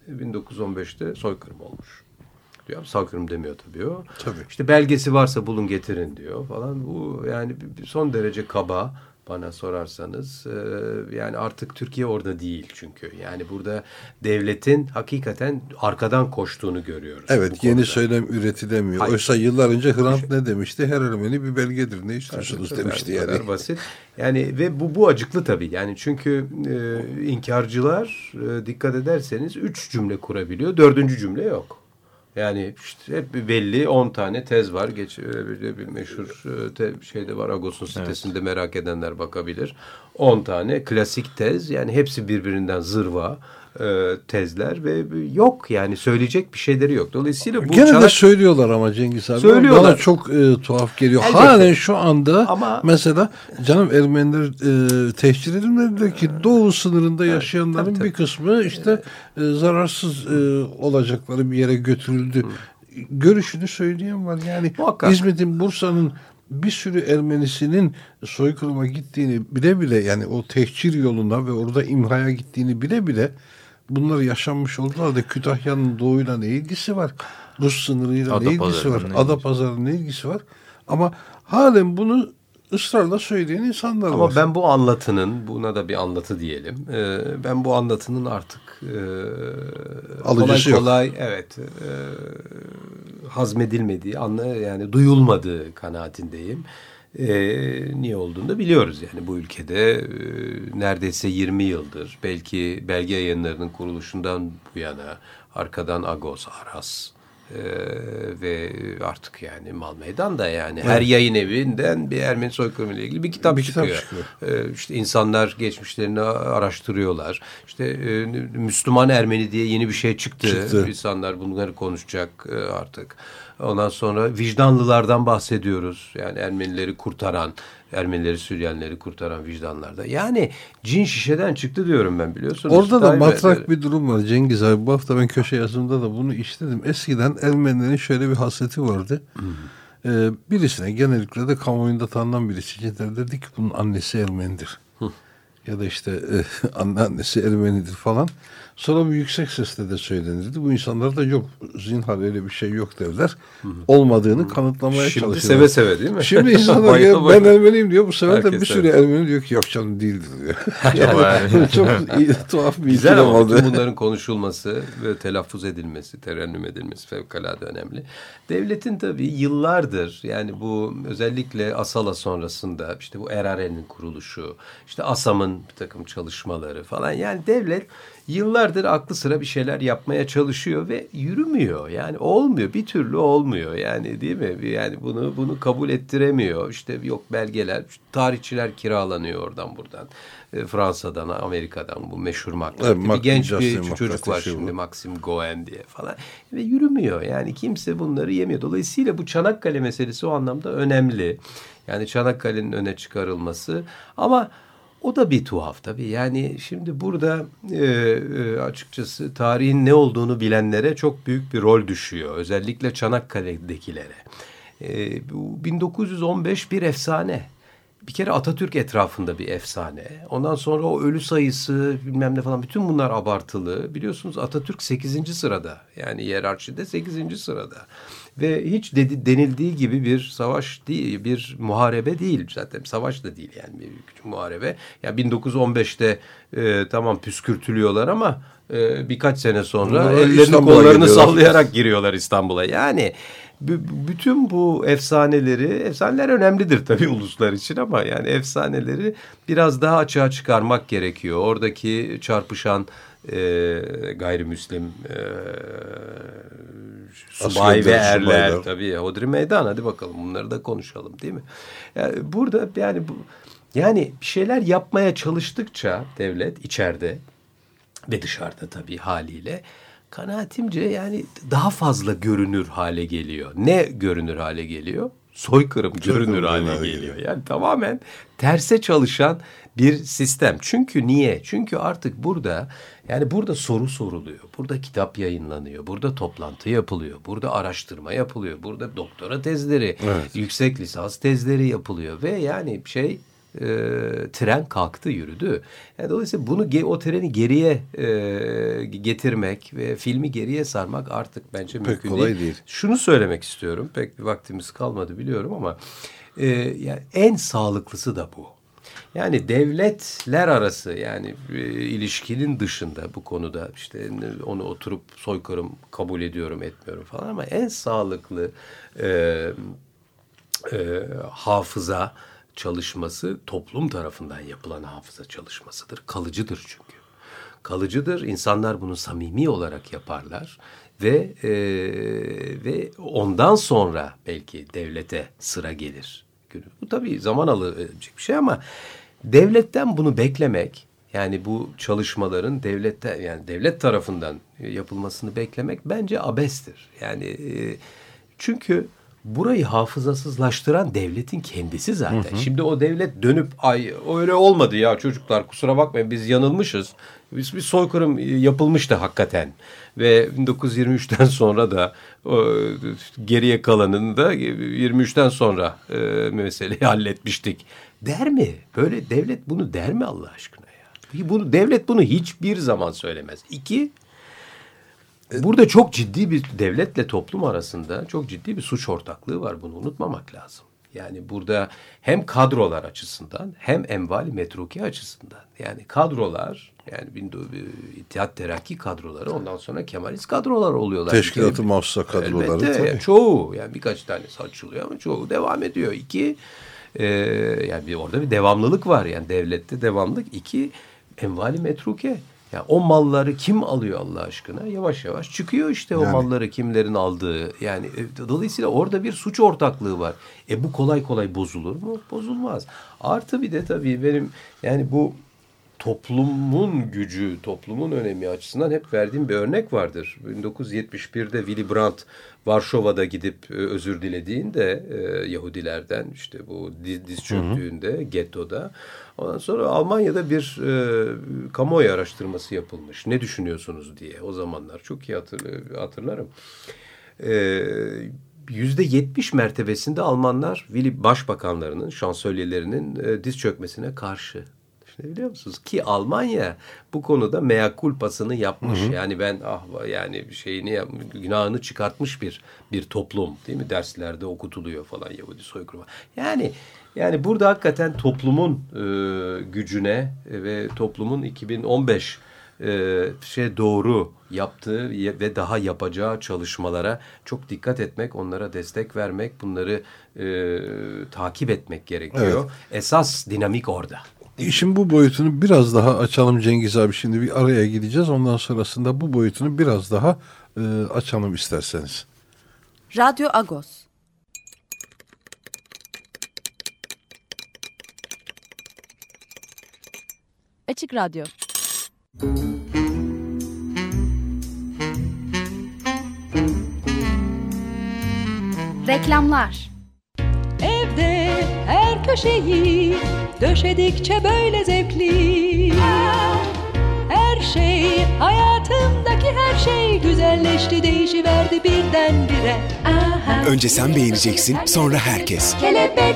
1915'te soykırım olmuş. Diyor. Soykırım demiyor tabii o. Tabii. İşte belgesi varsa bulun getirin diyor falan. Bu yani son derece kaba bana sorarsanız. Ee, yani artık Türkiye orada değil çünkü. Yani burada devletin hakikaten arkadan koştuğunu görüyoruz. Evet yeni konuda. söylem üretilemiyor. Hayır. Oysa yıllar önce Hrant ne demişti? Her Ermeni bir belgedir. Ne istiyorsunuz kadar- demişti bu kadar yani. basit. Yani ve bu bu acıklı tabii. Yani çünkü e, inkarcılar e, dikkat ederseniz üç cümle kurabiliyor. Dördüncü cümle yok. Yani işte hep belli 10 tane tez var. Geç bir, bir meşhur e, te, şeyde var Agos'un sitesinde merak edenler bakabilir. 10 tane klasik tez. Yani hepsi birbirinden zırva e, tezler ve yok yani söyleyecek bir şeyleri yok. Dolayısıyla bu Gene de Çanak- söylüyorlar ama Cengiz abi. Söylüyorlar. Bana çok e, tuhaf geliyor. Elbette. Halen şu anda Ama- mesela canım Ermeniler e, tehcir edilmediler ki doğu sınırında yaşayanların tabii, tabii. bir kısmı işte e, zararsız e, olacakları bir yere götürüldü. Görüşünü söyleyen var. Yani. İzmit'in Bursa'nın bir sürü Ermenisinin soykırıma gittiğini bile bile yani o tehcir yoluna ve orada imhaya gittiğini bile bile bunlar yaşanmış oldular da Kütahya'nın doğuyla ne ilgisi var? Rus sınırıyla ne ilgisi var? ilgisi Adapazarı'nın ne ilgisi var? Ama halen bunu ısrarla söyleyen insanlar Ama var. ben bu anlatının, buna da bir anlatı diyelim. Ee, ben bu anlatının artık e, Alıcısı kolay yok. kolay evet e, hazmedilmediği, anla yani duyulmadığı kanaatindeyim. E, niye olduğunu da biliyoruz yani bu ülkede e, neredeyse 20 yıldır belki belge yayınlarının kuruluşundan bu yana arkadan Agos, Aras, ee, ve artık yani mal meydan da yani her yayın evinden bir Ermeni soykırımı ile ilgili bir kitap Bir kitap çıkıyor. çıkıyor. Ee, işte insanlar geçmişlerini araştırıyorlar. İşte e, Müslüman Ermeni diye yeni bir şey çıktı. Çıktı. İnsanlar bunları konuşacak e, artık. Ondan sonra vicdanlılardan bahsediyoruz. Yani Ermenileri kurtaran, Ermenileri, Süryanileri kurtaran vicdanlarda. Yani cin şişeden çıktı diyorum ben biliyorsunuz. Orada da matrak bir durum var Cengiz abi. Bu hafta ben köşe yazımda da bunu işledim. Eskiden Ermenilerin şöyle bir hasreti vardı. Ee, birisine genellikle de kamuoyunda tanınan birisi için derlerdi ki bunun annesi Ermenidir. ya da işte e, (laughs) anneannesi Ermenidir falan. Sonra bu yüksek sesle de söylenirdi. Bu insanlar da yok zinhar öyle bir şey yok derler. Olmadığını kanıtlamaya Şimdi çalışırlar. seve seve değil mi? Şimdi (laughs) insanlar ya, ben. Ermeniyim diyor. Bu sefer de bir sürü evet. Ermeni diyor ki yok canım değildir diyor. (laughs) Yani. (laughs) çok iyi, tuhaf bir Güzel ama oldu. bunların konuşulması ve telaffuz edilmesi, terennüm edilmesi fevkalade önemli. Devletin tabii yıllardır yani bu özellikle Asala sonrasında işte bu ERARE'nin kuruluşu, işte ASAM'ın bir takım çalışmaları falan yani devlet yıllardır aklı sıra bir şeyler yapmaya çalışıyor ve yürümüyor. Yani olmuyor. Bir türlü olmuyor. Yani değil mi? Yani bunu bunu kabul ettiremiyor. İşte yok belgeler, tarihçiler kiralanıyor oradan buradan. E, Fransa'dan, Amerika'dan bu meşhur McCarthy. Evet, bir genç bir çocuk var şey şimdi Maxim Goen diye falan. Ve yürümüyor. Yani kimse bunları yemiyor. Dolayısıyla bu Çanakkale meselesi o anlamda önemli. Yani Çanakkale'nin öne çıkarılması. Ama o da bir tuhaf tabii. Yani şimdi burada e, e, açıkçası tarihin ne olduğunu bilenlere çok büyük bir rol düşüyor. Özellikle Çanakkale'dekilere. E, bu 1915 bir efsane. Bir kere Atatürk etrafında bir efsane. Ondan sonra o ölü sayısı bilmem ne falan bütün bunlar abartılı. Biliyorsunuz Atatürk 8. sırada. Yani yerarşide 8. sırada. Ve hiç dedi, denildiği gibi bir savaş değil, bir muharebe değil. Zaten savaş da değil yani bir küçük muharebe. Ya 1915'te e, tamam püskürtülüyorlar ama e, birkaç sene sonra Bunlar ellerini İstanbul'a kollarını geliyorlar. sallayarak giriyorlar İstanbul'a. Yani bütün bu efsaneleri, efsaneler önemlidir tabii uluslar için ama yani efsaneleri biraz daha açığa çıkarmak gerekiyor. Oradaki çarpışan e, gayrimüslim e, subay ve erler subaylar. tabii Hodri Meydan hadi bakalım bunları da konuşalım değil mi? Yani burada yani bu yani bir şeyler yapmaya çalıştıkça devlet içeride ve dışarıda tabii haliyle kanaatimce yani daha fazla görünür hale geliyor. Ne görünür hale geliyor? Soykırım görünür hale geliyor. Yani tamamen terse çalışan bir sistem. Çünkü niye? Çünkü artık burada yani burada soru soruluyor. Burada kitap yayınlanıyor. Burada toplantı yapılıyor. Burada araştırma yapılıyor. Burada doktora tezleri, yüksek lisans tezleri yapılıyor ve yani şey e, tren kalktı yürüdü. Yani dolayısıyla bunu o treni geriye e, getirmek ve filmi geriye sarmak artık bence mümkün kolay değil. değil. Şunu söylemek istiyorum. Pek bir vaktimiz kalmadı biliyorum ama e, yani en sağlıklısı da bu. Yani devletler arası yani e, ilişkinin dışında bu konuda işte onu oturup soykırım kabul ediyorum etmiyorum falan ama en sağlıklı e, e, hafıza çalışması toplum tarafından yapılan hafıza çalışmasıdır. Kalıcıdır çünkü. Kalıcıdır. İnsanlar bunu samimi olarak yaparlar ve e, ve ondan sonra belki devlete sıra gelir. Bu tabii zaman alacak bir şey ama devletten bunu beklemek yani bu çalışmaların devlette yani devlet tarafından yapılmasını beklemek bence abestir. Yani e, çünkü burayı hafızasızlaştıran devletin kendisi zaten. Hı hı. Şimdi o devlet dönüp ay öyle olmadı ya çocuklar kusura bakmayın biz yanılmışız. Biz bir soykırım yapılmıştı hakikaten. Ve 1923'ten (laughs) sonra da o, geriye kalanını da 23'ten sonra e, meseleyi (laughs) halletmiştik. Der mi? Böyle devlet bunu der mi Allah aşkına ya? Bunu devlet bunu hiçbir zaman söylemez. İki, Burada çok ciddi bir devletle toplum arasında çok ciddi bir suç ortaklığı var. Bunu unutmamak lazım. Yani burada hem kadrolar açısından hem envali metruki açısından. Yani kadrolar yani İttihat Terakki kadroları ondan sonra Kemalist kadrolar oluyorlar. Teşkilatı mahsusa kadroları Elbette, tabii. Çoğu yani birkaç tane saçılıyor ama çoğu devam ediyor. İki e, yani bir, orada bir devamlılık var yani devlette devamlılık. İki envali metruke. Ya o malları kim alıyor Allah aşkına? Yavaş yavaş çıkıyor işte yani. o malları kimlerin aldığı. Yani e, dolayısıyla orada bir suç ortaklığı var. E bu kolay kolay bozulur mu? Bozulmaz. Artı bir de tabii benim yani bu toplumun gücü, toplumun önemi açısından hep verdiğim bir örnek vardır. 1971'de Willy Brandt Varşova'da gidip e, özür dilediğinde e, Yahudilerden işte bu diz, diz çöktüğünde hı hı. gettoda ondan sonra Almanya'da bir e, kamuoyu araştırması yapılmış. Ne düşünüyorsunuz diye o zamanlar çok iyi hatır, hatırlarım. E, yüzde yetmiş mertebesinde Almanlar Willy başbakanlarının, şansölyelerinin e, diz çökmesine karşı Biliyor musunuz? Ki Almanya bu konuda mea culpasını yapmış. Hı hı. Yani ben ah yani şeyini günahını çıkartmış bir bir toplum değil mi? Derslerde okutuluyor falan Yahudi soykırımı. Yani yani burada hakikaten toplumun e, gücüne ve toplumun 2015 e, şey doğru yaptığı ve daha yapacağı çalışmalara çok dikkat etmek, onlara destek vermek, bunları e, takip etmek gerekiyor. Evet. Esas dinamik orada. İşin bu boyutunu biraz daha açalım Cengiz abi. Şimdi bir araya gideceğiz. Ondan sonrasında bu boyutunu biraz daha e, açalım isterseniz. Radyo Agos. Açık Radyo. Reklamlar. Evde her köşeyi Döşedikçe böyle zevkli Her şey hayatımdaki her şey Güzelleşti değişiverdi birdenbire Aha. Önce sen beğeneceksin sonra herkes Kelebek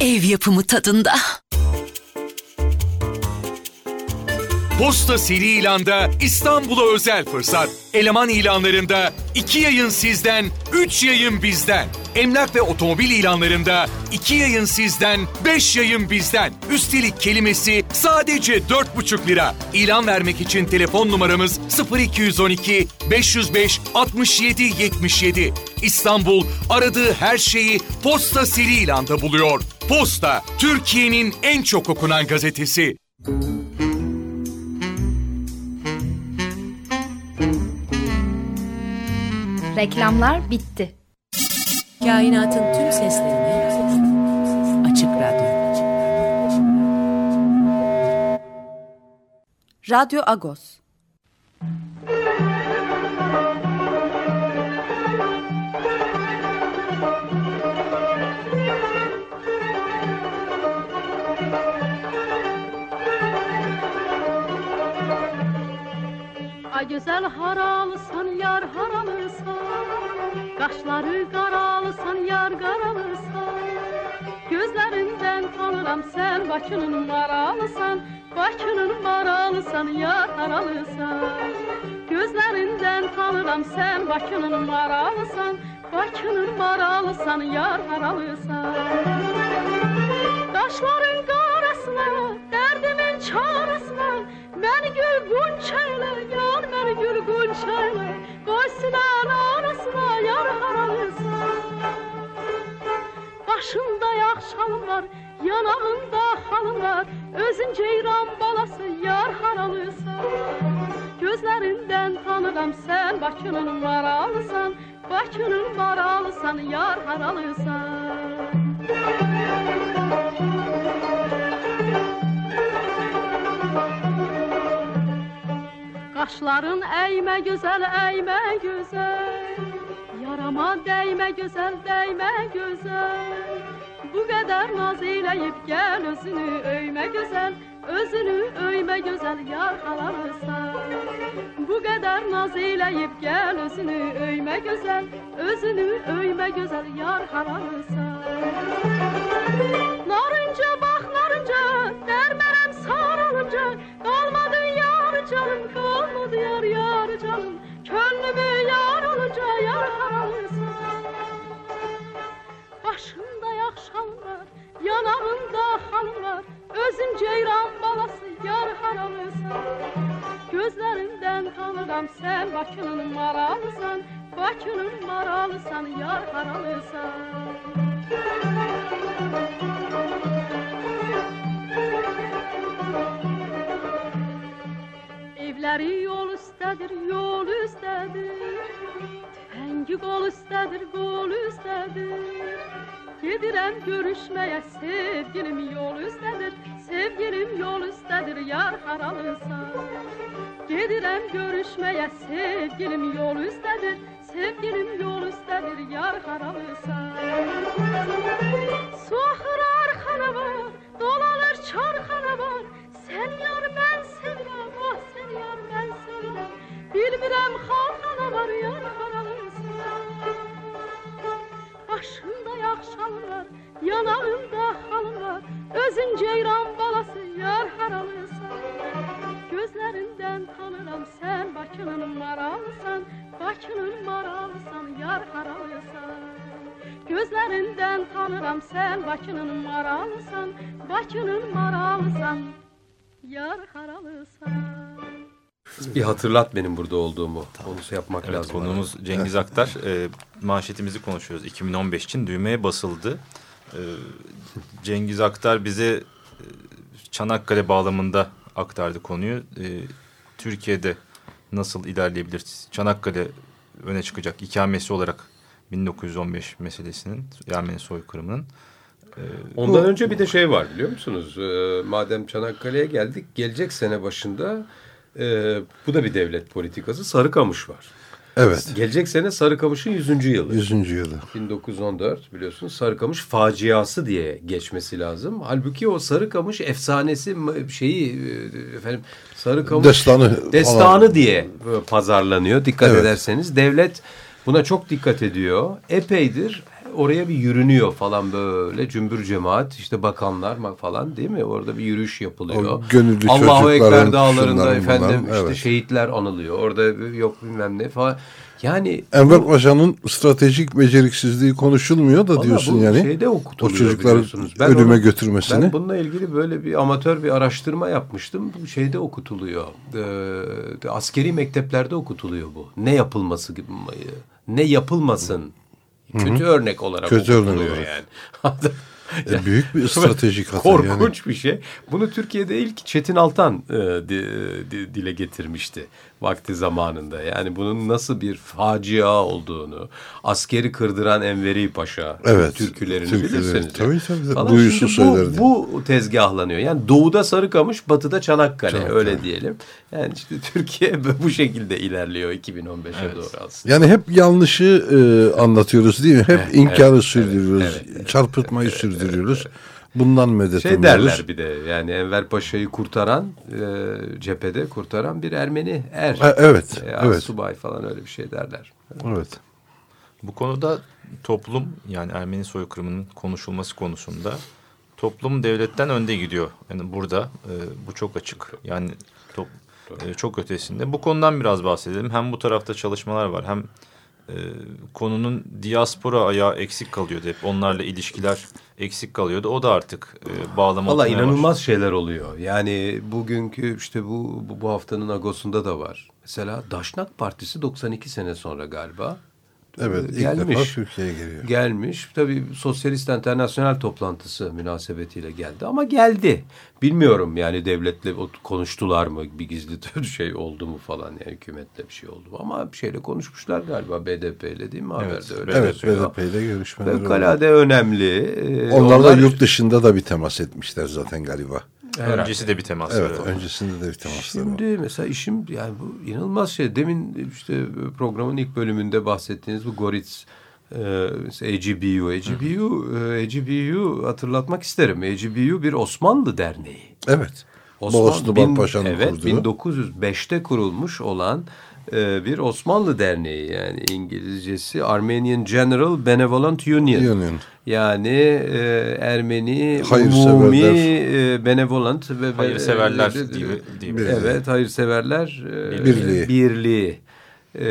Ev yapımı tadında. Posta seri ilanda İstanbul'a özel fırsat. Eleman ilanlarında iki yayın sizden, üç yayın bizden. Emlak ve otomobil ilanlarında iki yayın sizden, beş yayın bizden. Üstelik kelimesi sadece dört buçuk lira. İlan vermek için telefon numaramız 0212 505 67 77. İstanbul aradığı her şeyi Posta seri ilanda buluyor. Posta, Türkiye'nin en çok okunan gazetesi. Reklamlar bitti. Kainatın tüm seslerini Açık Radyo. Radyo Agos. Ay güzel haralsan yar haralısan Kaşları karalısan yar karalısan Gözlerinden tanıram sen başının maralısan Bakının maralısan, yar haralısan Gözlerinden tanıram sen Bakının maralısan Bakının maralısan, yar haralısan Daşların qarasına, dərdimin çarasına Məni gül qunçayla, yar məni gül qunçayla Qoy sinan yar haralısan Başında yaxşalım var, yanağında halım var Özün ceyran balası, yar haralısan Gözlərindən tanıram sən Bakının maralısan Bakının maralısan, yar haralısan Qaşların əymə gözəl, əymə gözəl Yarama dəymə gözəl, dəymə gözəl Bu qədər naz eləyib gəl özünü öymə gözəl Özünü öymə gözəl yar halarsan Bu qədər naz eləyib gəl özünü öymə gözəl Özünü öymə gözəl yar halarsan Narınca bax narınca dərmərəm sarılınca Qalmadı yar canım qalmadı yar yar canım Könlümü yar olunca yar halarsan Başında yaxşan var, yanağında xan var. Özün ceyran balası yar haralısan Gözlərindən tanıram sən Bakının maralısan Bakının maralısan, yar haralısan Evləri yol üstədir, yol üstədir Tüfəngi qol üstədir, qol üstədir Gedirəm görüşməyə sevgilim yol üstədir Sevgilim yol üstədir, yar haralısan Gedirəm görüşməyə sevgilim yol üstədir Sevgilim yol üstədir, yar axır arxana var, dolanır çarxana var Sən yar mən sevirəm, ah sən yar mən sevirəm Bilmirəm xalxana var, yar haralısan Başında yaxşalım var, yanağında halım var Özün ceyran balası, yar haralısan Gözlərindən tanıram sən Bakının maralısan Bakının maralısan, yar haralısan Gözlərindən tanıram sən Bakının maralısan Bakının maralısan, yar haralısan Bir hatırlat benim burada olduğumu. Onu şey yapmak Evet, lazım. konuğumuz Cengiz Aktar. E, manşetimizi konuşuyoruz. 2015 için düğmeye basıldı. E, Cengiz Aktar bize e, Çanakkale bağlamında aktardı konuyu. E, Türkiye'de nasıl ilerleyebilir? Çanakkale öne çıkacak ikamesi olarak 1915 meselesinin, Ermeni soykırımının. Ondan önce bir de şey var biliyor musunuz? Madem Çanakkale'ye geldik, gelecek sene başında e, bu da bir devlet politikası. Sarıkamış var. Evet. Gelecek sene Sarıkamış'ın 100. yılı. 100. yılı. 1914 biliyorsunuz Sarıkamış faciası diye geçmesi lazım. Halbuki o Sarıkamış efsanesi şeyi e, efendim Sarıkamış Destanı destanı falan. diye pazarlanıyor. Dikkat Evet. ederseniz devlet buna çok dikkat ediyor. Epeydir oraya bir yürünüyor falan böyle cümbür cemaat işte bakanlar falan değil mi? Orada bir yürüyüş yapılıyor. O gönüllü Allahu Ekber dağlarında efendim bunların, işte evet. şehitler anılıyor. Orada yok bilmem ne falan. Yani Enver Paşa'nın stratejik beceriksizliği konuşulmuyor da diyorsun bu yani. Şeyde o çocukları. Ben ölüme onu- götürmesini. Ben bununla ilgili böyle bir amatör bir araştırma yapmıştım. Bu şeyde okutuluyor. Ee, askeri mekteplerde okutuluyor bu. Ne yapılması ne yapılmasın. Kötü örnek olarak Kötü örnek olarak. yani. (laughs) E, büyük bir (laughs) stratejik hata Korkunç yani. bir şey. Bunu Türkiye'de ilk Çetin Altan e, di- di- dile getirmişti vakti zamanında. Yani bunun nasıl bir facia olduğunu, askeri kırdıran Enveri Paşa Evet, türkülerini türküleri. bilirsiniz. Tabii, tabii. Falan. Duyusu Şimdi bu, bu tezgahlanıyor. Yani doğuda Sarıkamış, batıda Çanakkale, Çanakkale. öyle diyelim. Yani işte (laughs) Türkiye bu şekilde ilerliyor 2015'e doğru aslında. Yani hep yanlışı e, anlatıyoruz değil mi? Hep Evet, inkarı evet, sürdürüyoruz. Çarpıtmayı sürdürüyoruz. Bundan medet Şey umuyoruz. derler bir de yani Enver Paşa'yı kurtaran e, cephede kurtaran bir Ermeni er. Ha, evet, Veya evet. subay falan öyle bir şey derler. Evet. Bu konuda toplum yani Ermeni soykırımının konuşulması konusunda toplum devletten önde gidiyor. Yani burada e, bu çok açık. Yani top, e, çok ötesinde. Bu konudan biraz bahsedelim. Hem bu tarafta çalışmalar var hem e, konunun diaspora ayağı eksik kalıyordu hep. Onlarla ilişkiler eksik kalıyordu. O da artık e, bağlama Valla inanılmaz başladı. şeyler oluyor. Yani bugünkü işte bu, bu, bu haftanın Agos'unda da var. Mesela Daşnak Partisi 92 sene sonra galiba. Evet, e, ilk defa Türkiye'ye geliyor. Gelmiş. Tabii Sosyalist Enternasyonel toplantısı münasebetiyle geldi ama geldi. Bilmiyorum yani devletle konuştular mı bir gizli (laughs) şey oldu mu falan yani hükümetle bir şey oldu mu ama bir şeyle konuşmuşlar galiba BDP ile değil mi haberde öyle Evet. BDP ile görüşmeler. Fevkalade önemli. Ee, Onlar da yurt dışında da bir temas etmişler zaten galiba. Herhalde. Öncesi de bir temas Evet, var. öncesinde de bir temaslar var. Şimdi mesela işim yani bu inanılmaz şey. Demin işte programın ilk bölümünde bahsettiğiniz bu Goritz e, AGBU. AGBU, e, AGBU hatırlatmak isterim. AGBU bir Osmanlı derneği. Evet. Osman- bin- Paşa'nın evet, kurduğu. 1905'te kurulmuş olan e, bir Osmanlı derneği yani İngilizcesi Armenian General Benevolent Union. Union. Yani e, Ermeni Hayırseverler. umumi e, benevolent ve Hayırseverler e, diye- diye- Birliği. Evet, hayırseverler e, Birliği. birliği. E,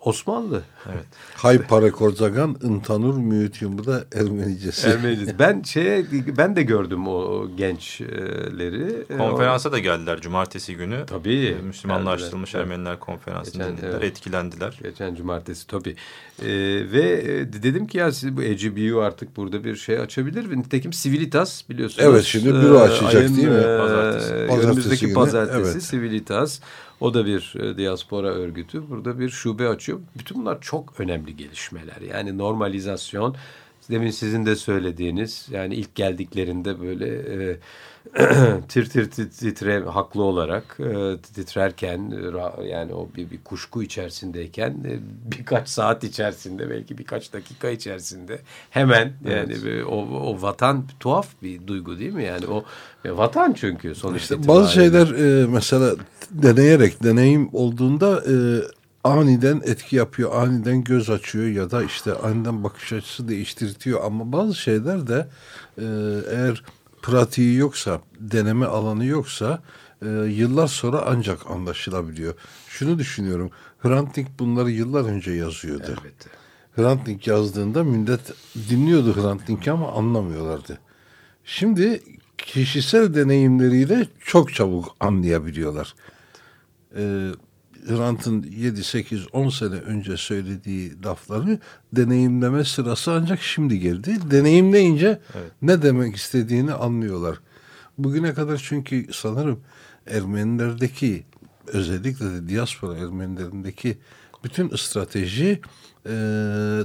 Osmanlı. Evet. Hay Parekorzagan Intanur Müyütyum bu da Ermenicesi. Ermeni. Ben şeye ben de gördüm o gençleri. Konferansa da geldiler cumartesi günü. Tabii. E, Müslümanlaştırılmış Geldiler. Ermeniler konferansını Geçen, dinlediler. evet. Etkilendiler. Geçen cumartesi tabii. Ee, ve e, dedim ki ya siz bu EGBU artık burada bir şey açabilir. Nitekim Civilitas biliyorsunuz. Evet, şimdi büro açacak ayın, değil mi? e, Pazartesi. Pazartesi Önümüzdeki günü, pazartesi evet. Civilitas. O da bir e, diaspora örgütü. Burada bir şube açıyor. Bütün bunlar çok önemli gelişmeler. Yani normalizasyon. Demin sizin de söylediğiniz yani ilk geldiklerinde böyle e, (clears throat) tir tir titre haklı olarak e, titrerken yani o bir, bir kuşku içerisindeyken e, birkaç saat içerisinde belki birkaç dakika içerisinde hemen yani bir- o, o vatan tuhaf bir duygu değil mi? Yani o e, vatan çünkü sonuçta İşte bazı şeyler e, mesela deneyerek deneyim olduğunda e, aniden etki yapıyor, aniden göz açıyor ya da işte aniden bakış açısı değiştirtiyor. Ama bazı şeyler de e, eğer pratiği yoksa, deneme alanı yoksa e, yıllar sonra ancak anlaşılabiliyor. Şunu düşünüyorum. Hrant Dink bunları yıllar önce yazıyordu. Elbette. Hrant Dink yazdığında millet dinliyordu Hrant Dink'i ama anlamıyorlardı. Şimdi kişisel deneyimleriyle çok çabuk anlayabiliyorlar. Ee, Hrant'ın 7, 8, 10 sene önce söylediği lafları deneyimleme sırası ancak şimdi geldi. Deneyimleyince ne demek istediğini anlıyorlar. Bugüne kadar çünkü sanırım Ermenilerdeki özellikle de diaspora Ermenilerindeki bütün strateji e,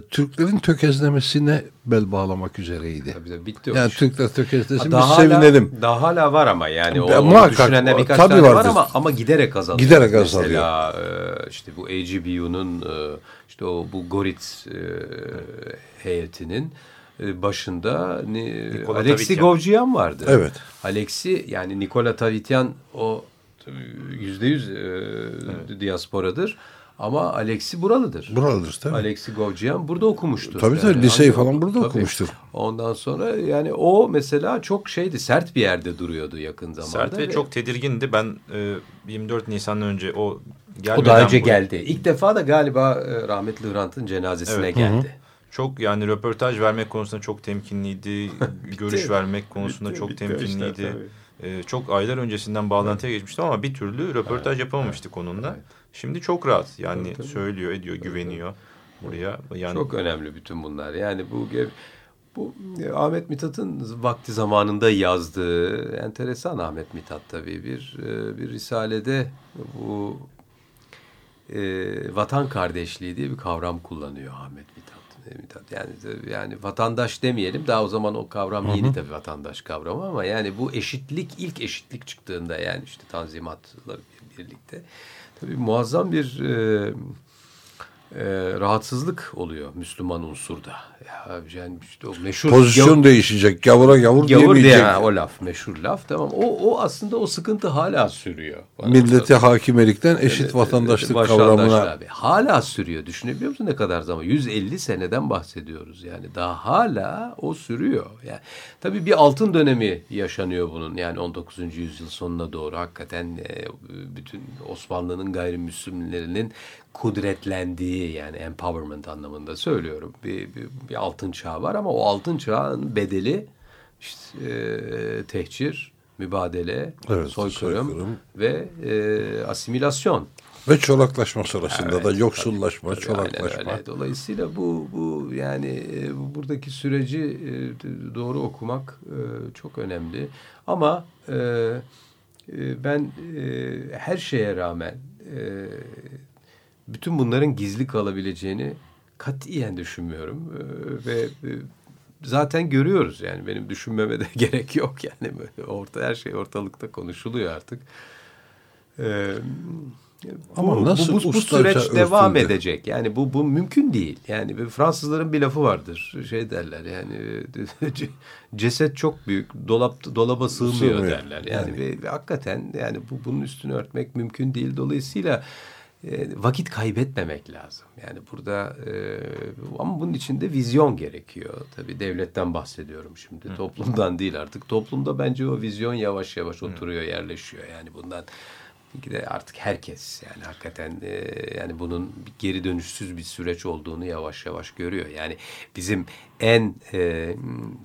Türklerin tökezlemesine bel bağlamak üzereydi. Tabii tabii, bitti o yani iş. Türkler tökezlesin Daha biz hala- sevinelim. Daha hala var ama yani o, muhakkak, düşünenler birkaç tabii tane var ama ama giderek azalıyor. Giderek azalıyor. Mesela e, işte bu AGBU'nun e, işte o bu Goritz e, heyetinin e, başında ni, Nikola Alexi Tavityan. Govcian vardı. Evet. Alexi yani Nikola Tavityan o yüzde yüz e, diasporadır. Ama Alexi buralıdır. Buralıdır tabii. Alexi Govcian burada okumuştur. Tabii tabii, liseyi ancak- falan burada tabii. okumuştur. Ondan sonra yani o mesela çok şeydi sert bir yerde duruyordu yakın zamanda. Sert ve çok tedirgindi. Ben e, 24 Nisan'dan önce o gelmeden... o daha önce bu- geldi. İlk defa da galiba e, rahmetli Hrant'ın cenazesine Evet. geldi. Çok yani röportaj vermek konusunda çok temkinliydi. (laughs) görüş vermek konusunda Bitti, çok bitti temkinliydi. işler tabii. Ee, çok aylar öncesinden bağlantıya geçmişti ama bir türlü röportaj yapamamıştık onunla. Şimdi çok rahat. Yani Tabii, tabii. söylüyor, ediyor, güveniyor buraya. Yani Çok önemli bütün bunlar. Yani bu bu e, Ahmet Mithat'ın vakti zamanında yazdığı enteresan Ahmet Mithat tabii bir e, bir risalede bu e, vatan kardeşliği diye bir kavram kullanıyor Ahmet Mithat. E, Mithat yani yani vatandaş demeyelim daha o zaman o kavram yeni tabii vatandaş kavramı ama yani bu eşitlik ilk eşitlik çıktığında yani işte Tanzimat'la birlikte tabii muazzam bir e, e, rahatsızlık oluyor Müslüman unsurda. Ya yani işte o meşhur Pozisyon gav- değişecek. Gavura gavur, gavur diye diyemeyecek. ha, o laf meşhur laf tamam. O, o aslında o sıkıntı hala sürüyor. Milleti hakimelikten eşit vatandaşlık Vatandaşlar kavramına abi. Hala sürüyor. Düşünebiliyor musun ne kadar zaman? 150 seneden bahsediyoruz yani. Daha hala o sürüyor. Yani tabii bir altın dönemi yaşanıyor bunun. Yani 19. yüzyıl sonuna doğru hakikaten e, bütün Osmanlı'nın gayrimüslimlerinin kudretlendiği yani empowerment anlamında söylüyorum. Bir, bir, bir altın çağ var ama o altın çağın bedeli işte e, tehcir, mübadele, Evet, soykırım, soykırım. ve e, asimilasyon. ve çolaklaşma sonrasında Evet, da tabii, yoksullaşma, tabii, aynen çolaklaşma. öyle. Dolayısıyla bu bu yani e, bu- buradaki süreci e, doğru okumak e, çok önemli. Ama e, e, ben e, her şeye rağmen e, bütün bunların gizli kalabileceğini katiyen düşünmüyorum E, ve e, zaten görüyoruz yani benim düşünmeme de (laughs) gerek yok yani böyle orta her şey ortalıkta konuşuluyor artık. E, Ama bu, nasıl bu, bu, bu süreç devam edecek. Yani bu bu mümkün değil. Yani bir Fransızların bir lafı vardır. Şey derler yani (laughs) ceset çok büyük, dolap dolaba sığmıyor, Sığmıyor. derler. Yani, Yani. Ve, ve hakikaten yani bu bunun üstünü örtmek mümkün değil. Dolayısıyla vakit kaybetmemek lazım. Yani burada e, ama bunun için de vizyon gerekiyor. Tabii devletten bahsediyorum şimdi. Toplumdan (laughs) değil artık. Toplumda bence o vizyon yavaş yavaş oturuyor, yerleşiyor. Yani bundan Belki de artık herkes yani hakikaten e, yani bunun geri dönüşsüz bir süreç olduğunu yavaş yavaş görüyor. Yani bizim en e,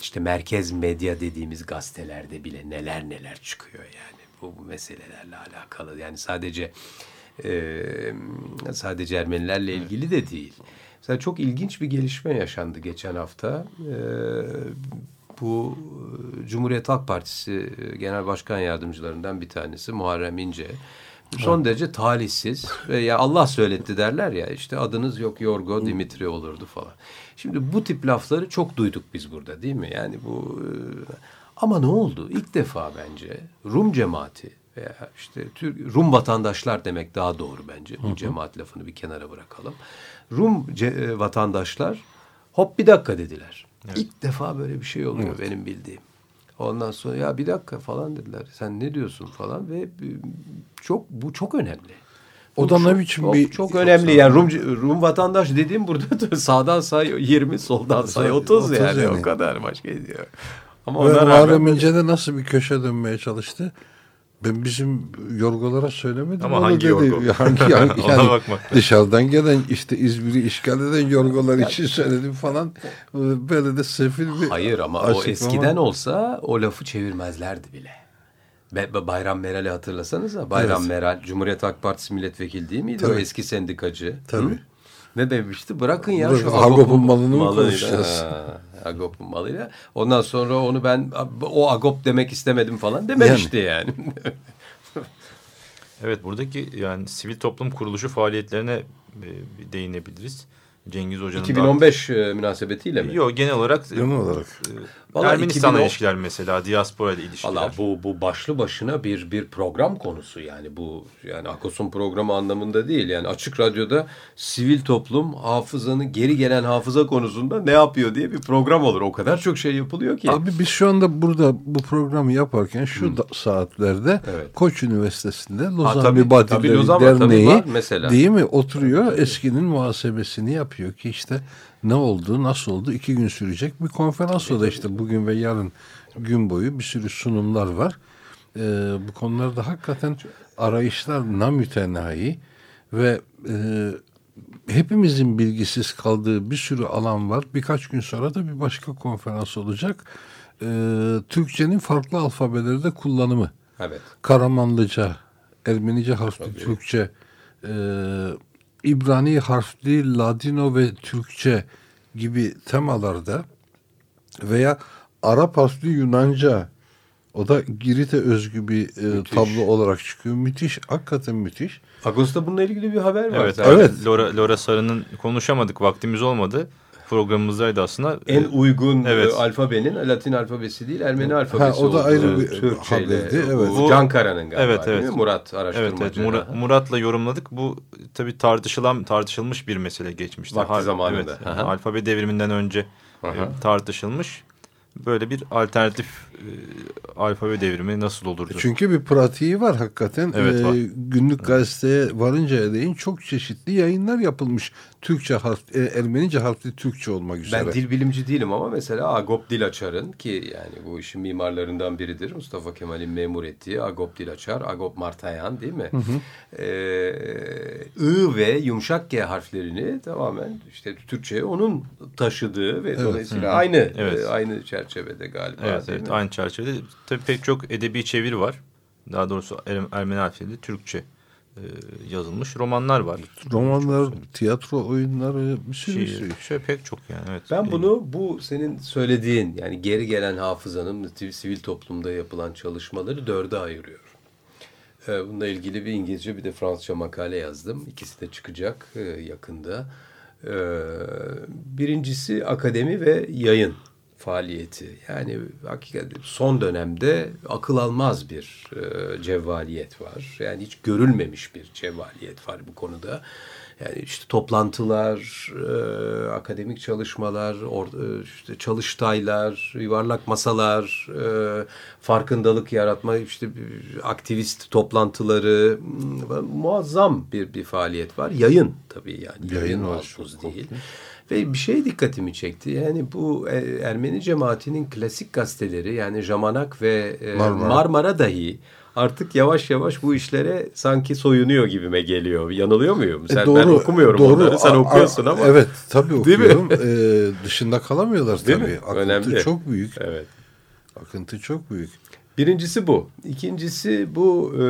işte merkez medya dediğimiz gazetelerde bile neler neler çıkıyor yani bu, bu meselelerle alakalı. Yani sadece e, sadece Ermenilerle ilgili de değil. Mesela çok ilginç bir gelişme yaşandı geçen hafta. E, bu Cumhuriyet Halk Partisi Genel Başkan Yardımcılarından bir tanesi Muharrem İnce. Son derece talihsiz ve ya Allah söyletti derler ya işte adınız yok Yorgo Dimitri olurdu falan. Şimdi bu tip lafları çok duyduk biz burada değil mi? Yani bu ama ne oldu? İlk defa bence Rum cemaati veya işte Türk Rum vatandaşlar demek daha doğru bence. Bu cemaat lafını bir kenara bırakalım. Rum e, vatandaşlar hop bir dakika dediler. İlk defa böyle bir şey oluyor benim bildiğim. Ondan sonra ya bir dakika falan dediler. Sen ne diyorsun falan ve çok bu çok önemli. O da ne biçim çok, bir- çok önemli yani Rum Rum vatandaş dediğim burada (laughs) da sağdan say 20 soldan say 30, 30 yani, yani. o kadar başka diyor. Ama Ve Muharrem İnce de nasıl bir köşe dönmeye çalıştı? Ben bizim yorgolara söylemedim. Ama hangi dedi. yorgo? Hangi, hangi, yani (laughs) bakma. dışarıdan gelen işte İzmir'i işgal eden yorgolar için söyledim falan. Böyle de sefil bir Hayır ama o eskiden olsa o lafı çevirmezlerdi bile. Bayram Meral'i hatırlasanıza. Bayram Evet. Meral Cumhuriyet Halk Partisi milletvekili değil miydi? O Tabii. eski sendikacı. Tabii. Hı? Ne demişti? Bırakın ya Bırakın, şu Agop'un malını mı konuşacağız? Ha, Agop'un malıyla. Ondan sonra onu ben o Agop demek istemedim falan dememişti yani. Evet buradaki yani sivil toplum kuruluşu faaliyetlerine e, değinebiliriz. Cengiz Hoca'nın da- 2015 e, münasebetiyle mi? Yok genel olarak. Genel olarak. e, Vallahi Ermenistan'la 2010 ilişkiler mesela, diaspora ile ilişkiler. Valla bu bu başlı başına bir bir program konusu yani bu yani Akos'un programı anlamında değil yani açık radyoda sivil toplum hafızanın geri gelen hafıza konusunda ne yapıyor diye bir program olur. O kadar çok şey yapılıyor ki. Abi biz şu anda burada bu programı yaparken şu da- saatlerde Evet. Koç Üniversitesi'nde Lozan tabii, tabii tabii Derneği var mesela. değil mi oturuyor eskinin muhasebesini yapıyor ki işte ne oldu nasıl oldu iki gün sürecek bir konferans o da işte bugün ve yarın gün boyu bir sürü sunumlar var. Ee, bu konularda hakikaten arayışlar namütenahi ve e, hepimizin bilgisiz kaldığı bir sürü alan var. Birkaç gün sonra da bir başka konferans olacak. Ee, Türkçenin farklı alfabelerde kullanımı. Evet. Karamanlıca, Ermenice harfli Türkçe, e, İbrani harfli Ladino ve Türkçe gibi temalarda veya Arap harfli Yunanca o da Girit'e özgü bir e, tablo olarak çıkıyor. Müthiş, hakikaten müthiş. Ağustos'ta bununla ilgili bir haber var. Evet, zaten. Evet. Laura, Laura Sarı'nın konuşamadık, vaktimiz olmadı. Programımızdaydı aslında. En uygun Evet. e, alfabenin Latin alfabesi değil Ermeni alfabesi Ha, o da ayrı bir Türkçeyle. haberdi, Bu evet. Can Kara'nın galiba Evet, evet. Murat Evet, araştırmacı. evet Murat, Murat'la yorumladık. Bu tabii tartışılan tartışılmış bir mesele geçmişti. Vakti zamanında. Evet, Aha. alfabe devriminden önce e, Aha. tartışılmış. Böyle bir alternatif e, alfabe devrimi nasıl olurdu? Çünkü bir pratiği var hakikaten. Evet, Ee, var. günlük gazeteye varıncaya değin çok çeşitli yayınlar yapılmış. Türkçe harf, e, Ermenice harfli Türkçe olmak üzere. Ben dil bilimci değilim ama mesela Agop Dilaçar'ın ki yani bu işin mimarlarından biridir. Mustafa Kemal'in memur ettiği Agop Dilaçar, Agop Martayan değil mi? Ee, I ve yumuşak G harflerini tamamen işte Türkçe'ye onun taşıdığı ve dolayısıyla aynı Evet. e, aynı çerçevede galiba. Evet, evet aynı çerçevede. Tabii pek çok edebi çeviri var. Daha doğrusu Er- Ermeni alfabede Türkçe e, yazılmış romanlar var. Romanlar, tiyatro oyunları bir sürü bir Şiir, sürü. şey pek çok yani. Evet. Ben bunu bu senin söylediğin yani geri gelen hafızanın sivil toplumda yapılan çalışmaları dörde ayırıyorum. Ee, bununla ilgili bir İngilizce bir de Fransızca makale yazdım. İkisi de çıkacak e, yakında. Ee, birincisi akademi ve yayın faaliyeti. Yani hakikaten son dönemde akıl almaz bir e, cevvaliyet var. Yani hiç görülmemiş bir cevvaliyet var bu konuda. Yani işte toplantılar, e, akademik çalışmalar, or, e, işte çalıştaylar, yuvarlak masalar, e, farkındalık yaratma, işte aktivist toplantıları muazzam bir bir faaliyet var. Yayın tabii yani. Yayın Yayın var, değil. Ve bir şey dikkatimi çekti. Yani bu e, Ermeni cemaatinin klasik gazeteleri yani Jamanak ve e, Marmara. Marmara dahi artık yavaş yavaş bu işlere sanki soyunuyor gibime geliyor. Yanılıyor muyum? Sen, ben okumuyorum onları. Sen A- a- okuyorsun ama. Evet tabii Değil mi? okuyorum. Ee, dışında kalamıyorlar Değil tabii. mi? Akıntı Önemli. çok büyük. Evet. Akıntı çok büyük. Birincisi bu. İkincisi bu e,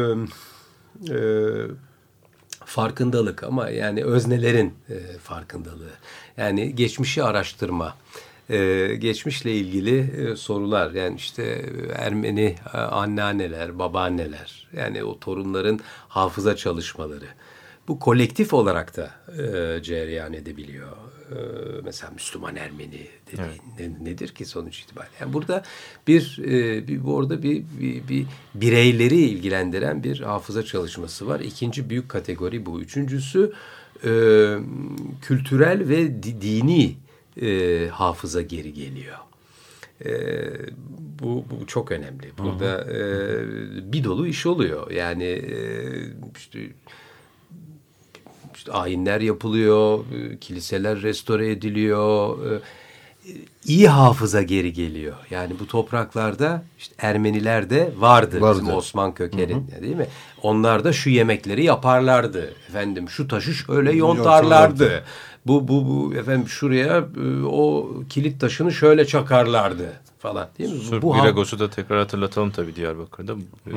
e, farkındalık ama yani öznelerin e, farkındalığı. Yani geçmişi araştırma. E, geçmişle ilgili e, sorular yani işte Ermeni e, anneanneler, babaanneler yani o torunların hafıza çalışmaları. Bu kolektif olarak da e, cereyan edebiliyor. E, mesela Müslüman Ermeni dediğin ne- nedir ki sonuç itibariyle? Yani burada bir, e, bir bu orada bir, bir, bir bireyleri ilgilendiren bir hafıza çalışması var. İkinci büyük kategori bu. Üçüncüsü e, kültürel ve di- dini e, hafıza geri geliyor. E, bu, bu çok önemli. Burada e, bir dolu iş oluyor. Yani e, işte işte ayinler yapılıyor, e, kiliseler restore ediliyor, e, iyi hafıza geri geliyor. Yani bu topraklarda işte Ermeniler de vardı, Vardı. bizim Osman kökeninde değil mi? Onlar da şu yemekleri yaparlardı. Efendim şu taşı şöyle yontarlardı. Yontarlardı. Bu bu bu efendim şuraya e, o kilit taşını şöyle çakarlardı falan değil mi? Surp bu Viragos'u da tekrar hatırlatalım tabii Diyarbakır'da. E,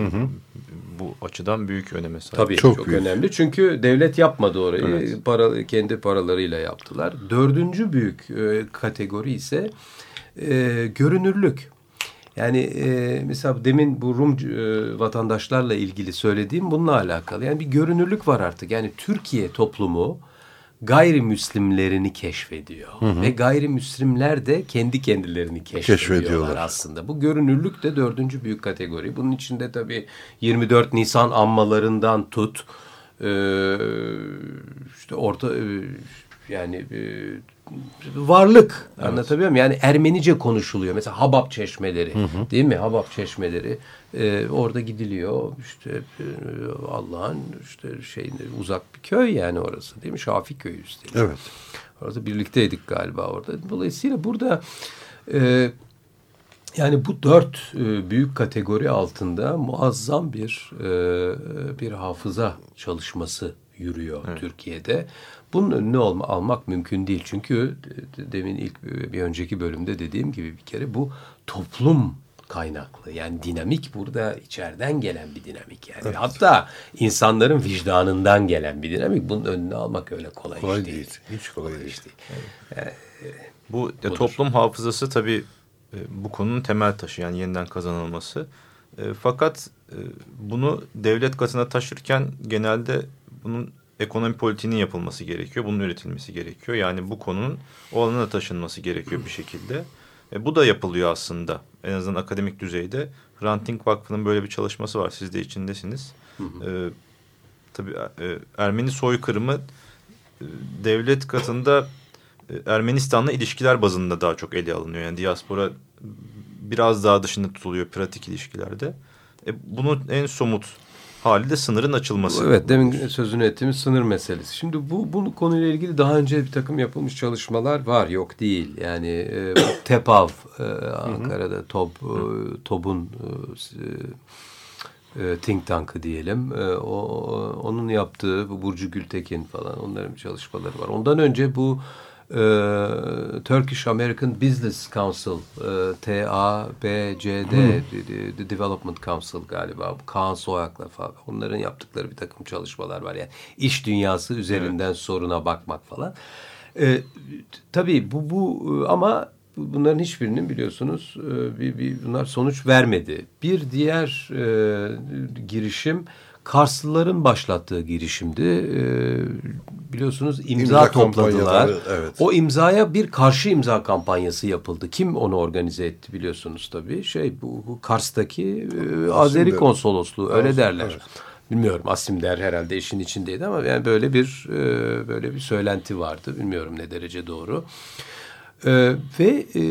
Bu açıdan büyük öneme sahip. Tabii Çok çok, büyük. önemli. Çünkü devlet yapmadı orayı. Evet. Para, kendi paralarıyla yaptılar. Dördüncü büyük e, kategori ise e, görünürlük. Yani e, mesela demin bu Rum e, vatandaşlarla ilgili söylediğim bununla alakalı. Yani bir görünürlük var artık. Yani Türkiye toplumu gayrimüslimlerini keşfediyor. Ve gayrimüslimler de kendi kendilerini keşfediyorlar, Keşfediyorlar. aslında. Bu görünürlük de dördüncü büyük kategori. Bunun içinde tabii 24 Nisan anmalarından tut işte orta yani e, varlık anlatabiliyor muyum? Yani Ermenice konuşuluyor. Mesela Habab çeşmeleri değil mi? Habab çeşmeleri e, orada gidiliyor. İşte e, Allah'ın işte şeyinde uzak bir köy yani orası değil mi? Şafi köyü üstelik. Evet. Orada birlikteydik galiba orada. Dolayısıyla burada e, yani bu dört e, büyük kategori altında muazzam bir e, bir hafıza çalışması yürüyor Türkiye'de. Bunun önüne olma, almak mümkün değil. Çünkü de- demin ilk bir önceki bölümde dediğim gibi bir kere bu toplum kaynaklı. Yani dinamik burada içeriden gelen bir dinamik yani. Hatta insanların vicdanından gelen bir dinamik. Bunun önüne almak öyle kolay, Kolay iş değil. değil. Hiç kolay değil. iş değil. Bu ya, toplum hafızası tabii e, bu konunun temel taşı yani yeniden kazanılması. E, fakat e, bunu devlet katına taşırken genelde bunun ekonomi politiğinin yapılması gerekiyor. Bunun üretilmesi gerekiyor. Yani bu konunun o alana taşınması gerekiyor bir şekilde. E, bu da yapılıyor aslında. En azından akademik düzeyde. Hrant Dink Vakfı'nın böyle bir çalışması var. Siz de içindesiniz. E, tabii e, Ermeni soykırımı e, devlet katında e, Ermenistan'la ilişkiler bazında daha çok ele alınıyor. Yani diaspora biraz daha dışında tutuluyor pratik ilişkilerde. E, bunun en somut hali de sınırın açılması. Evet demin sözünü ettiğimiz sınır meselesi. Şimdi bu, bu konuyla ilgili daha önce bir takım yapılmış çalışmalar var yok değil. Yani e, (coughs) TEPAV e, Ankara'da TOB, e, TOB'un e, e, think tankı diyelim. E, o, onun yaptığı bu Burcu Gültekin falan onların çalışmaları var. Ondan önce bu e, Turkish American Business Council e, TABCD hmm. Development Council galiba Kaan Soyak'la falan onların yaptıkları bir takım çalışmalar var yani iş dünyası üzerinden evet. soruna bakmak falan. E, tabii bu bu ama bunların hiçbirinin biliyorsunuz e, bir, bir bunlar sonuç vermedi. Bir diğer e, girişim Karslıların başlattığı girişimdi. Ee, biliyorsunuz imza, imza topladılar. Evet. O imzaya bir karşı imza kampanyası yapıldı. Kim onu organize etti biliyorsunuz tabii. Şey bu, bu Kars'taki e, Azeri konsolosluğu öyle Asim, derler. Evet. Bilmiyorum Asim der herhalde işin içindeydi ama yani böyle bir e, böyle bir söylenti vardı. Bilmiyorum ne derece doğru. E, ve e,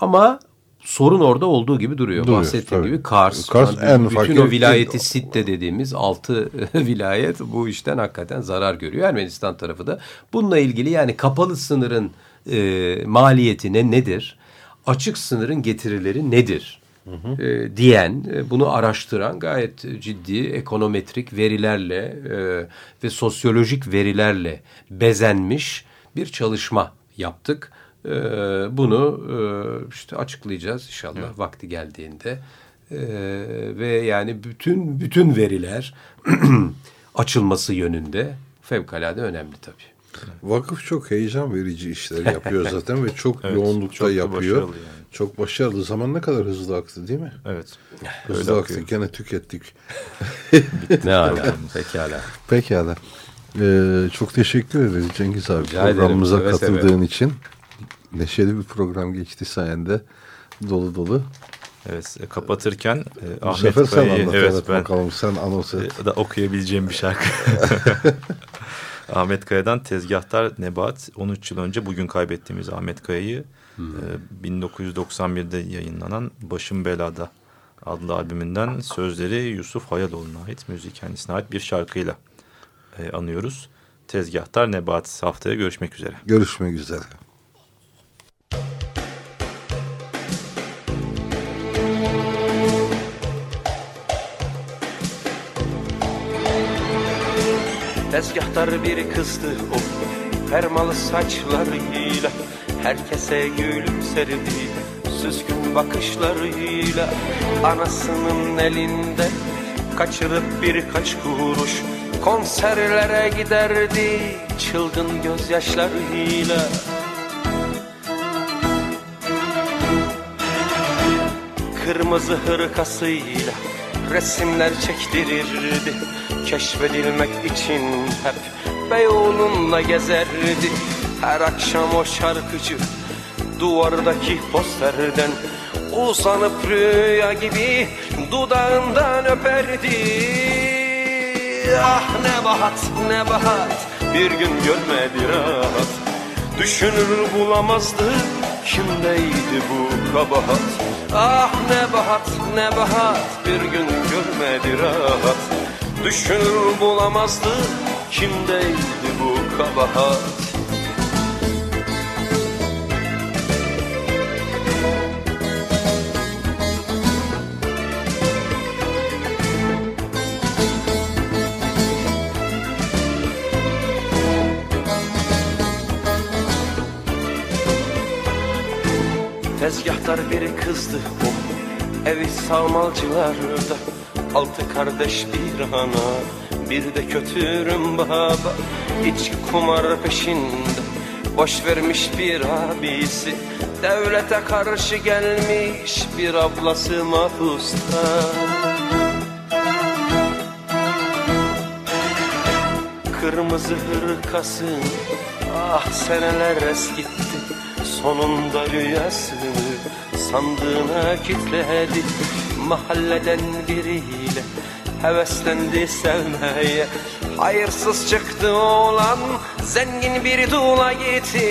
ama sorun orada olduğu gibi duruyor. duruyor Bahsettiğim tabii. gibi Kars. Kars yani en bütün o vilayeti Sitte dediğimiz altı (laughs) vilayet bu işten hakikaten zarar görüyor. Ermenistan tarafı da bununla ilgili yani kapalı sınırın e, maliyeti ne nedir? Açık sınırın getirileri nedir? Hı hı. E, diyen, e, bunu araştıran gayet ciddi ekonometrik verilerle e, ve sosyolojik verilerle bezenmiş bir çalışma yaptık. E, bunu e, işte açıklayacağız inşallah evet. vakti geldiğinde. E, ve yani bütün bütün veriler (clears throat) açılması yönünde fevkalade önemli tabii. Vakıf çok heyecan verici işler yapıyor (laughs) zaten ve çok evet, yoğunlukta çok yapıyor. Yani. Çok başarılı. Zaman ne kadar hızlı aktı değil mi? Evet. Hızlı aktı. Gene tükettik. ne ala. (laughs) Pekala. Pekala. Ee, çok teşekkür ederiz Cengiz abi Rica programımıza ederim. katıldığın evet. için neşeli bir program geçti sayende. Dolu dolu. Evet e, kapatırken e, Bu Ahmet sefer sen anlat evet, evet, ben, bakalım sen anons et. E, da okuyabileceğim bir şarkı. (laughs) Ahmet Kaya'dan Tezgahtar Nebat 13 yıl önce bugün kaybettiğimiz Ahmet Kaya'yı hmm. e, 1991'de yayınlanan Başım Belada adlı albümünden sözleri Yusuf Hayaloğlu'na ait, müzik kendisine ait bir şarkıyla e, anıyoruz. Tezgahtar Nebat haftaya görüşmek üzere. Görüşmek üzere. Tezgahtar bir kızdı o Fermalı saçlarıyla Herkese gülümserdi Süzgün bakışlarıyla Anasının elinde Kaçırıp birkaç kuruş Konserlere giderdi Çılgın gözyaşlarıyla. Kırmızı hırkasıyla Resimler çektirirdi. Keşfedilmek için hep Beyoğlu'nda gezerdi. Her akşam o şarkıcı duvardaki posterden Uzanıp rüya gibi dudağından öperdi. Ah ne bahat ne bahat. Bir gün görmedi rahat. Düşünür bulamazdı kimdeydi bu kabahat? Ah ne bahat ne bahat. Bir gün görmedi rahat. Düşünür bulamazdı kimdeydi bu kabahat Tezgahtar bir kızdı o Evi sağmalcılarda Altı kardeş bir hana Bir de kötürüm baba İçki kumar peşinde. Boş vermiş bir abisi Devlete karşı gelmiş bir ablası mahpusta. Kırmızı hırkasın Ah seneler eskitti sonunda rüyasını Sandığına kitledi. Mahalleden biriyle Heveslendi sevmeye. Hayırsız çıktı oğlan Zengin bir tuğla gitti.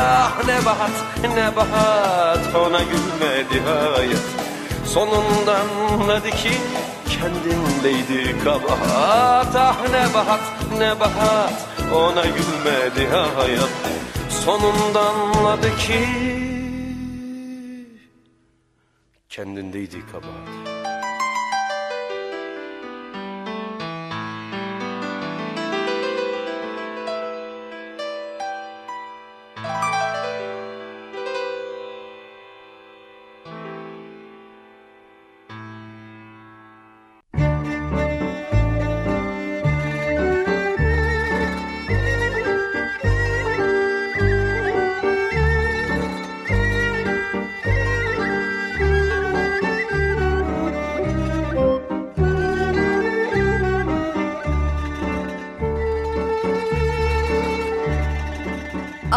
Ah ne bahat ne bahat Ona gülmedi hayat. Sonunda anladı ki kendindeydi kabahat. Ah ne bahat ne bahat Ona gülmedi hayat Sonunda anladı ki Kendindeydi kabahat